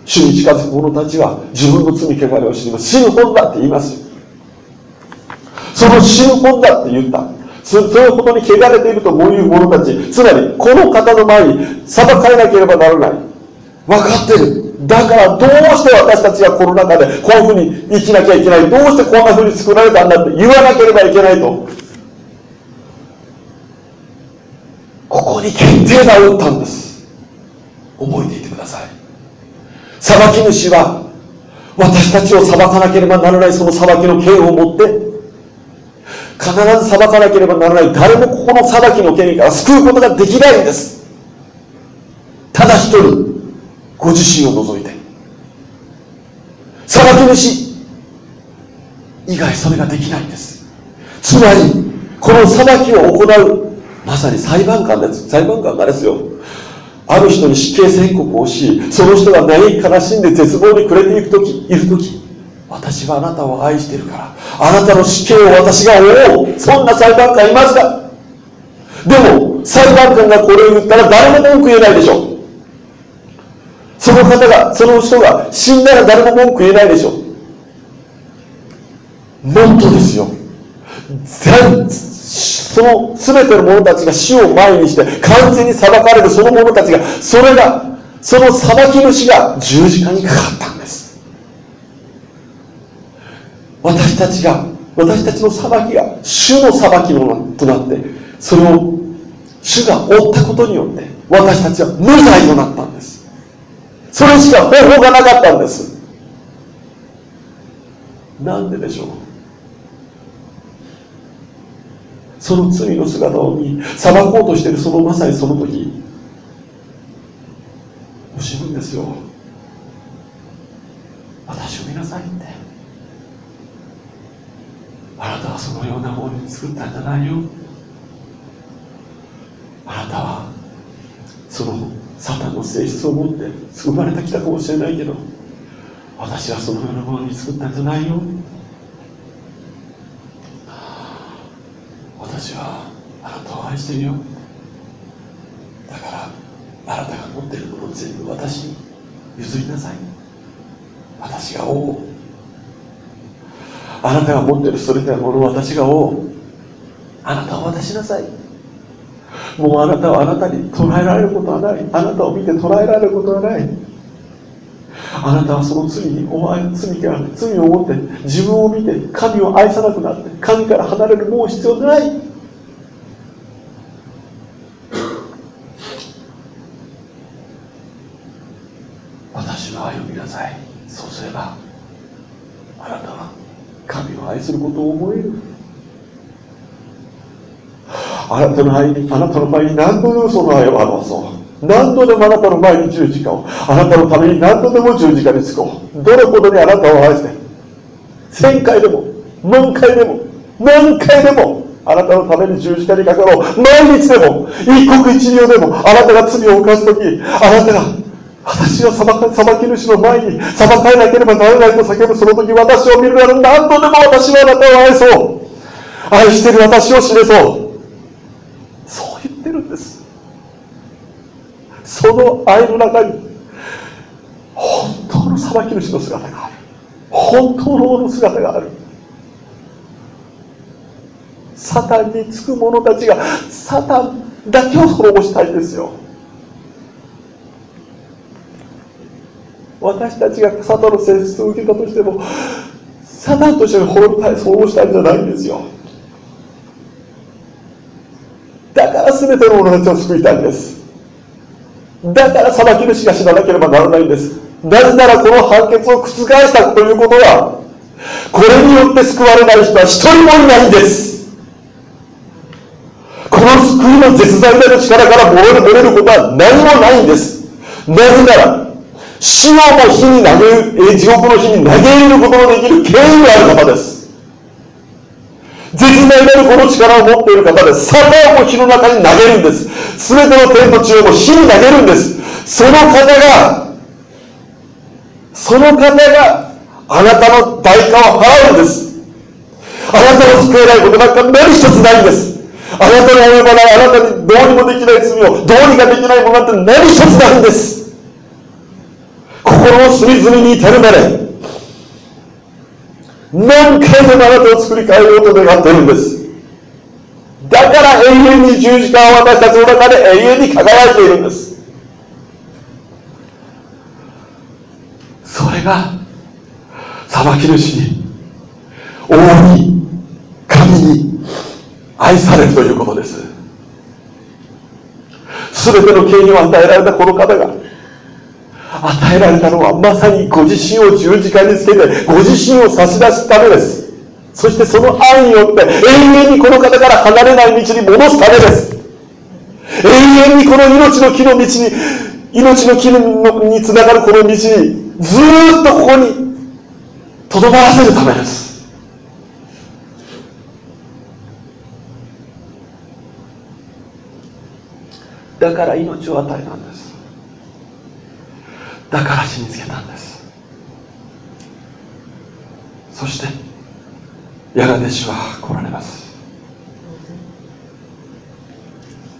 主に近づく者たちは自分の罪汚れを知ります。死ぬ本だって言いますその死ぬ本だって言った。そういうことに汚れているという者たちつまりこの方の前に裁かれなければならない。分かってる。だからどうして私たちがこの中でこういうふうに生きなきゃいけない。どうしてこんなふうに作られたんだって言わなければいけないと。ここに決定打を打ったんです。覚えていてください。裁き主は私たちを裁かなければならないその裁きの権を持って必ず裁かなければならない誰もここの裁きの権威から救うことができないんです。ただ一人ご自身を除いて。裁き主以外それができないんです。つまりこの裁きを行うまさに裁判官です。裁判官がですよ。ある人に死刑宣告をしその人が嘆き悲しんで絶望に暮れていく時いる時私はあなたを愛しているからあなたの死刑を私が負おう。そんな裁判官いますか？でも裁判官がこれを言ったら誰も文句言えないでしょ。うその方がその人が死んだら誰も文句言えないでしょ。うもっとですよ。その全ての者たちが死を前にして完全に裁かれるその者たちがそれがその裁き主が十字架にかかったんです。私たちが私たちの裁きが主の裁きのとなってそれを主が負ったことによって私たちは無罪となったんです。それしか方法がなかったんです。なんででしょう？その罪の姿を見裁こうとしているそのまさにその時惜しむんですよ。私を見なさいって。あなたはそのようなものに作ったんじゃないよ。あなたはそのサタンの性質を持って生まれてきたかもしれないけど私はそのようなものに作ったんじゃないよ私はあなたを愛してるよ。だからあなたが持ってるもの全部私に譲りなさい。私が追うあなたが持ってるそれではもの私が追うあなたを渡しなさい。もうあなたはあなたに捉えられることはない。あなたを見て捉えられることはない。あなたはその罪にお前罪から罪を持って自分を見て神を愛さなくなって神から離れるもう必要ない私の愛を見なさいそうすればあなたは神を愛することを思える。あなたの愛にあなたの前に何度でもその愛を表そう。何度でもあなたの前に十字架を。あなたのために何度でも十字架につこう。どれほどにあなたを愛して1000回でも何回でも何回でもあなたのために十字架にかかろう。毎日でも一刻一秒でもあなたが罪を犯す時あなたが私は裁裁き主の前に裁かれなければならないと叫ぶその時私を見るなら何度でも私はあなたを愛そう。愛してる私を示そう。そう言ってるんです。その愛の中に本当の裁き主の姿がある。本当の王の姿がある。サタンにつく者たちがサタンだけを滅ぼしたいんですよ。私たちがサタンの性質を受けたとしてもサタンとして滅びたい滅ぼしたんじゃないんですよ。だから全ての者たちを救いたいんです。だから裁き主が死ななければならないんです。なぜならこの判決を覆したということはこれによって救われない人は一人もいないんです。この救いの絶大なる力から漏れることは何もないんです。なぜなら死をも火に投げるえ地獄の火に投げ入れることのできる権威がある方です。絶大なるこの力を持っている方です。サタンを火の中に投げるんです。全ての天と地をも火に投げるんです。その方がその方があなたの代価を払うんです。あなたを救えないことなんか何一つないんです。あなたの及ばないあなたにどうにもできない罪をどうにかできないものなんて何一つないんです。心の隅々に至るまで何回もあなたを作り変えようと願っているんです。だから永遠に十字架は私たちの中で永遠に輝いているんです。それが裁き主に王に神に愛されるということです。全ての権威を与えられたこの方が与えられたのはまさにご自身を十字架につけてご自身を差し出すためです。そしてその愛によって永遠にこの方から離れない道に戻すためです。永遠にこの命の木の道に命の木のにつながるこの道にずっとここにとどまらせるためです。だから命を与えたんです。だから死につけたんです。そしてやがて主は来られます。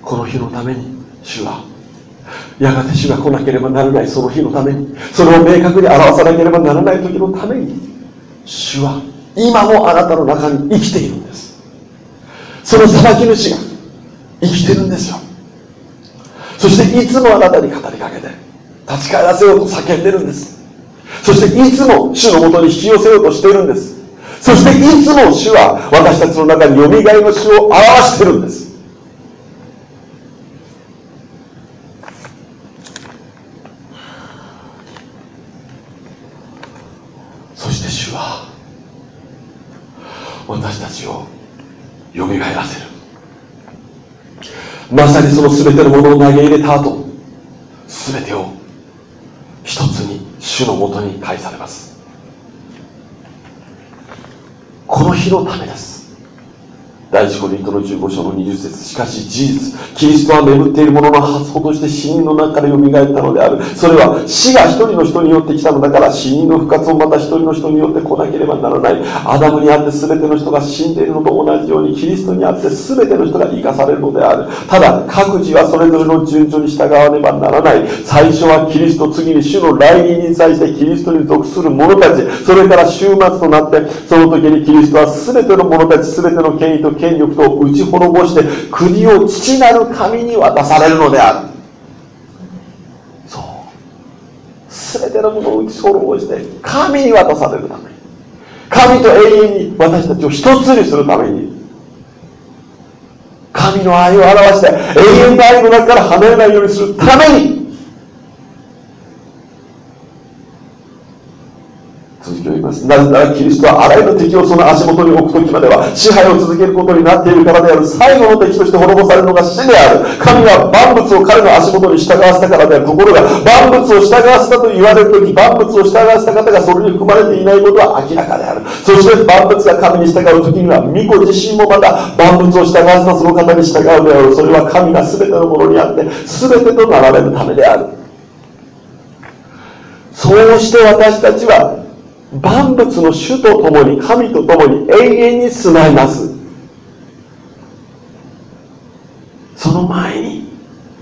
この日のために主はやがて主が来なければならないその日のためにそれを明確に表さなければならない時のために主は今もあなたの中に生きているんです。その裁き主が生きてるんですよ。そしていつもあなたに語りかけて立ち返らせようと叫んでるんです。そしていつも主のもとに引き寄せようとしているんです。そしていつも主は私たちの中によみがえの主を表してるんです。そして主は私たちをよみがえらせる。まさにその全てのものを投げ入れた後全てを一つに主のもとに返されますこの日のためです。第一コリントの15章の20節。しかし事実キリストは眠っている者の発想として死人の中から蘇ったのである。それは死が一人の人によって来たのだから死人の復活をまた一人の人によって来なければならない。アダムにあって全ての人が死んでいるのと同じようにキリストにあって全ての人が生かされるのである。ただ各自はそれぞれの順序に従わねばならない。最初はキリスト次に主の来臨に際してキリストに属する者たち。それから終末となってその時にキリストは全ての者たち全ての権威と権権力と打ち滅ぼして国を父なる神に渡されるのである。そう。全てのものを打ち滅ぼして神に渡されるために。神と永遠に私たちを一つにするために。神の愛を表して永遠の愛の中から離れないようにするために続きを言いますなぜならキリストはあらゆる敵をその足元に置く時までは支配を続けることになっているからである最後の敵として滅ぼされるのが死である。神は万物を彼の足元に従わせたからである。ところが万物を従わせたと言われる時万物を従わせた方がそれに含まれていないことは明らかである。そして万物が神に従う時には御子自身もまた万物を従わせたその方に従うである。それは神が全てのものにあって全てとなられるためである。そうして私たちは万物の主と共に神と共に永遠に住まいます。その前に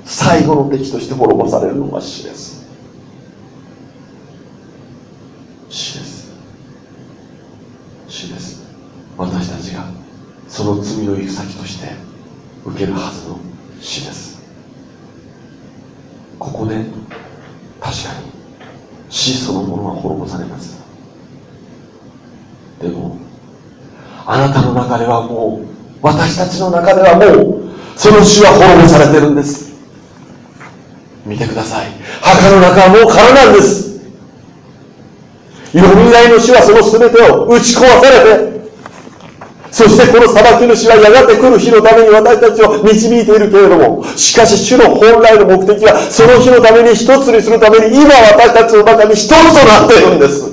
最後の敵として滅ぼされるのが死です。死です。死です。私たちがその罪の行く先として受けるはずの死です。ここで確かに死そのものは滅ぼされます。でもあなたの中ではもう私たちの中ではもうその死は滅ぼされてるんです。見てください。墓の中はもう空なんです。よみがえの死はその全てを打ち壊されてそしてこの裁き主はやがて来る日のために私たちを導いているけれども、しかし主の本来の目的は、その日のために一つにするために、今私たちの中に一つとなっているんです。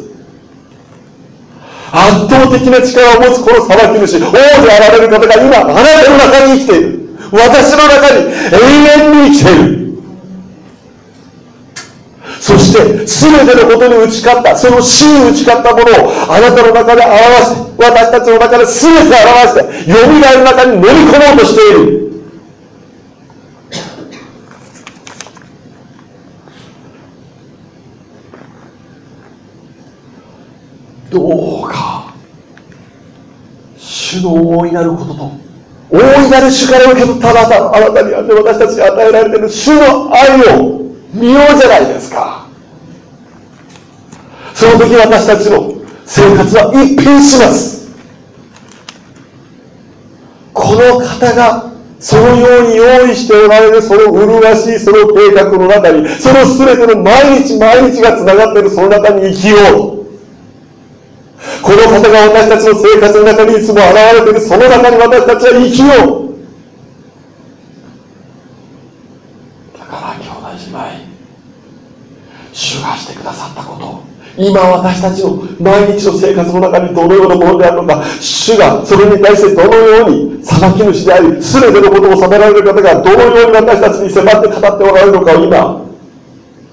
圧倒的な力を持つこの裁き主、王であられる方が今、あなたの中に生きている。私の中に永遠に生きている。そして全てのことに打ち勝ったその死に打ち勝ったものをあなたの中で表して私たちの中で全て表してよみがえる中に乗り込もうとしているどうかの大いなることと大いなる主から受け取ったあなたあなたにあって私たちに与えられている主の愛を見ようじゃないですか。その時私たちの生活は一変します。この方がそのように用意しておられるその麗しいその計画の中にその全ての毎日毎日がつながっているその中に生きよう。この方が私たちの生活の中にいつも現れているその中に私たちは生きよう。だから兄弟姉妹主がしてくださったこと今私たちの毎日の生活の中にどのようなものであるのか主がそれに対してどのように裁き主であり全てのことを定められる方がどのように私たちに迫って語っておられるのかを今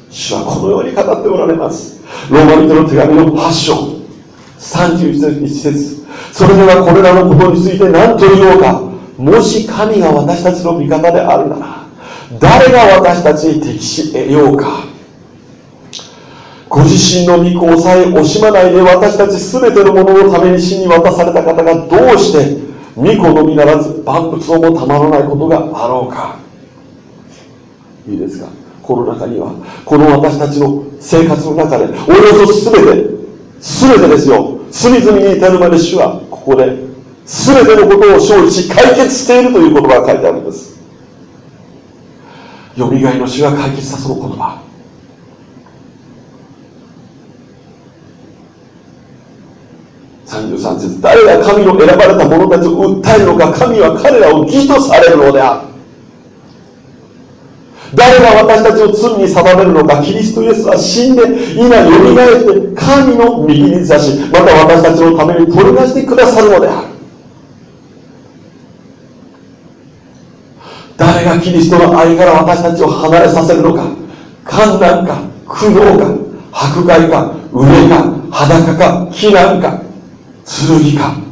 主はこのように語っておられます。ローマ人の手紙の8章。31節。それではこれらのことについて何と言おうか。もし神が私たちの味方であるなら誰が私たちに適し得ようか。ご自身の御子をさえ惜しまないで私たち全てのもののために死に渡された方がどうして御子のみならず万物をもたまらないことがあろうか。いいですか？この中にはこの私たちの生活の中でおよそ全て全てですよ。隅々に至るまで主はここで全てのことを勝利し解決しているという言葉が書いてあるんです。よみがえの主が解決したその言葉。33節誰が神の選ばれた者たちを訴えるのか神は彼らを義とされるのである。誰が私たちを罪に定めるのかキリストイエスは死んで今よみがえって神の右に差しまた私たちのために取り出してくださるのである。誰がキリストの愛から私たちを離れさせるのか観難か苦悩か迫害か飢えか裸か避難か剣か。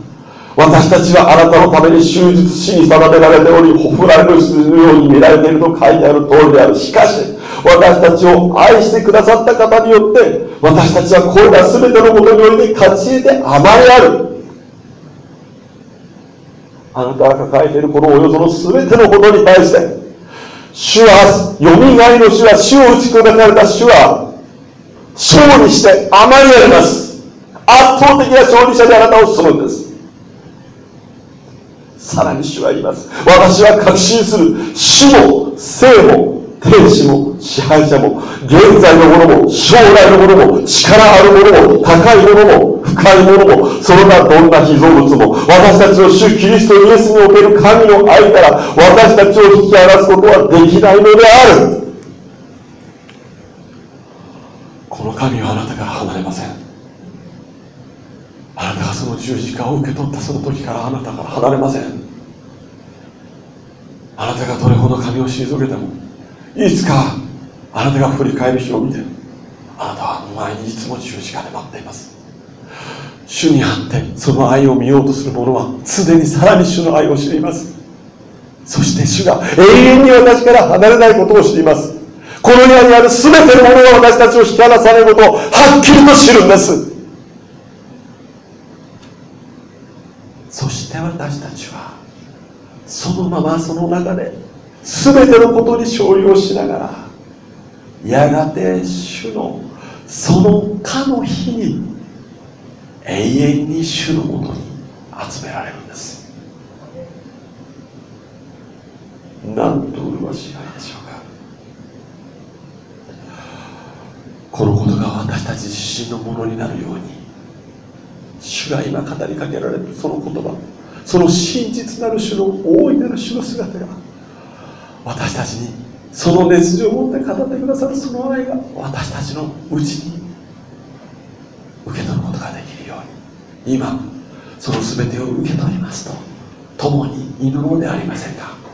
私たちはあなたのために終日死に定められており、ほふられるするように見られていると書いてある通りである。しかし、私たちを愛してくださった方によって、私たちはこれら全てのことにおいて勝ち得て甘えある。あなたが抱えているこのおよその全てのことに対して、主は、よみがえの主は、主を打ち砕かれた主は、勝利して甘えあります。圧倒的な勝利者であなたを進むんですさらに主は言います。私は確信する主も生も天使も支配者も現在のものも将来のものも力あるものも高いものも深いものもその他どんな被造物も私たちの主キリストイエスにおける神の愛から私たちを引き離すことはできないのである。この神はあなたから離れません。あなたがその十字架を受け取ったその時からあなたから離れません。あなたがどれほど髪を退けてもいつかあなたが振り返る日を見てあなたは前にいつも十字架で待っています。主にあってその愛を見ようとする者はすでにさらに主の愛を知ります。そして主が永遠に私から離れないことを知ります。この世にある全てのものが私たちを引き離さないことをはっきりと知るんですそして私たちはそのままその中で全てのことに勝利をしながらやがて主のそのかの日に永遠に主のもとに集められるんです。なんと麗しい愛でしょうかこのことが私たち自身のものになるように主が今語りかけられるその言葉。その真実なる種の大いなる種の姿が私たちにその熱情を持って語ってくださるその愛が私たちのうちに受け取ることができるように今その全てを受け取りますと共に祈ろうではありませんか？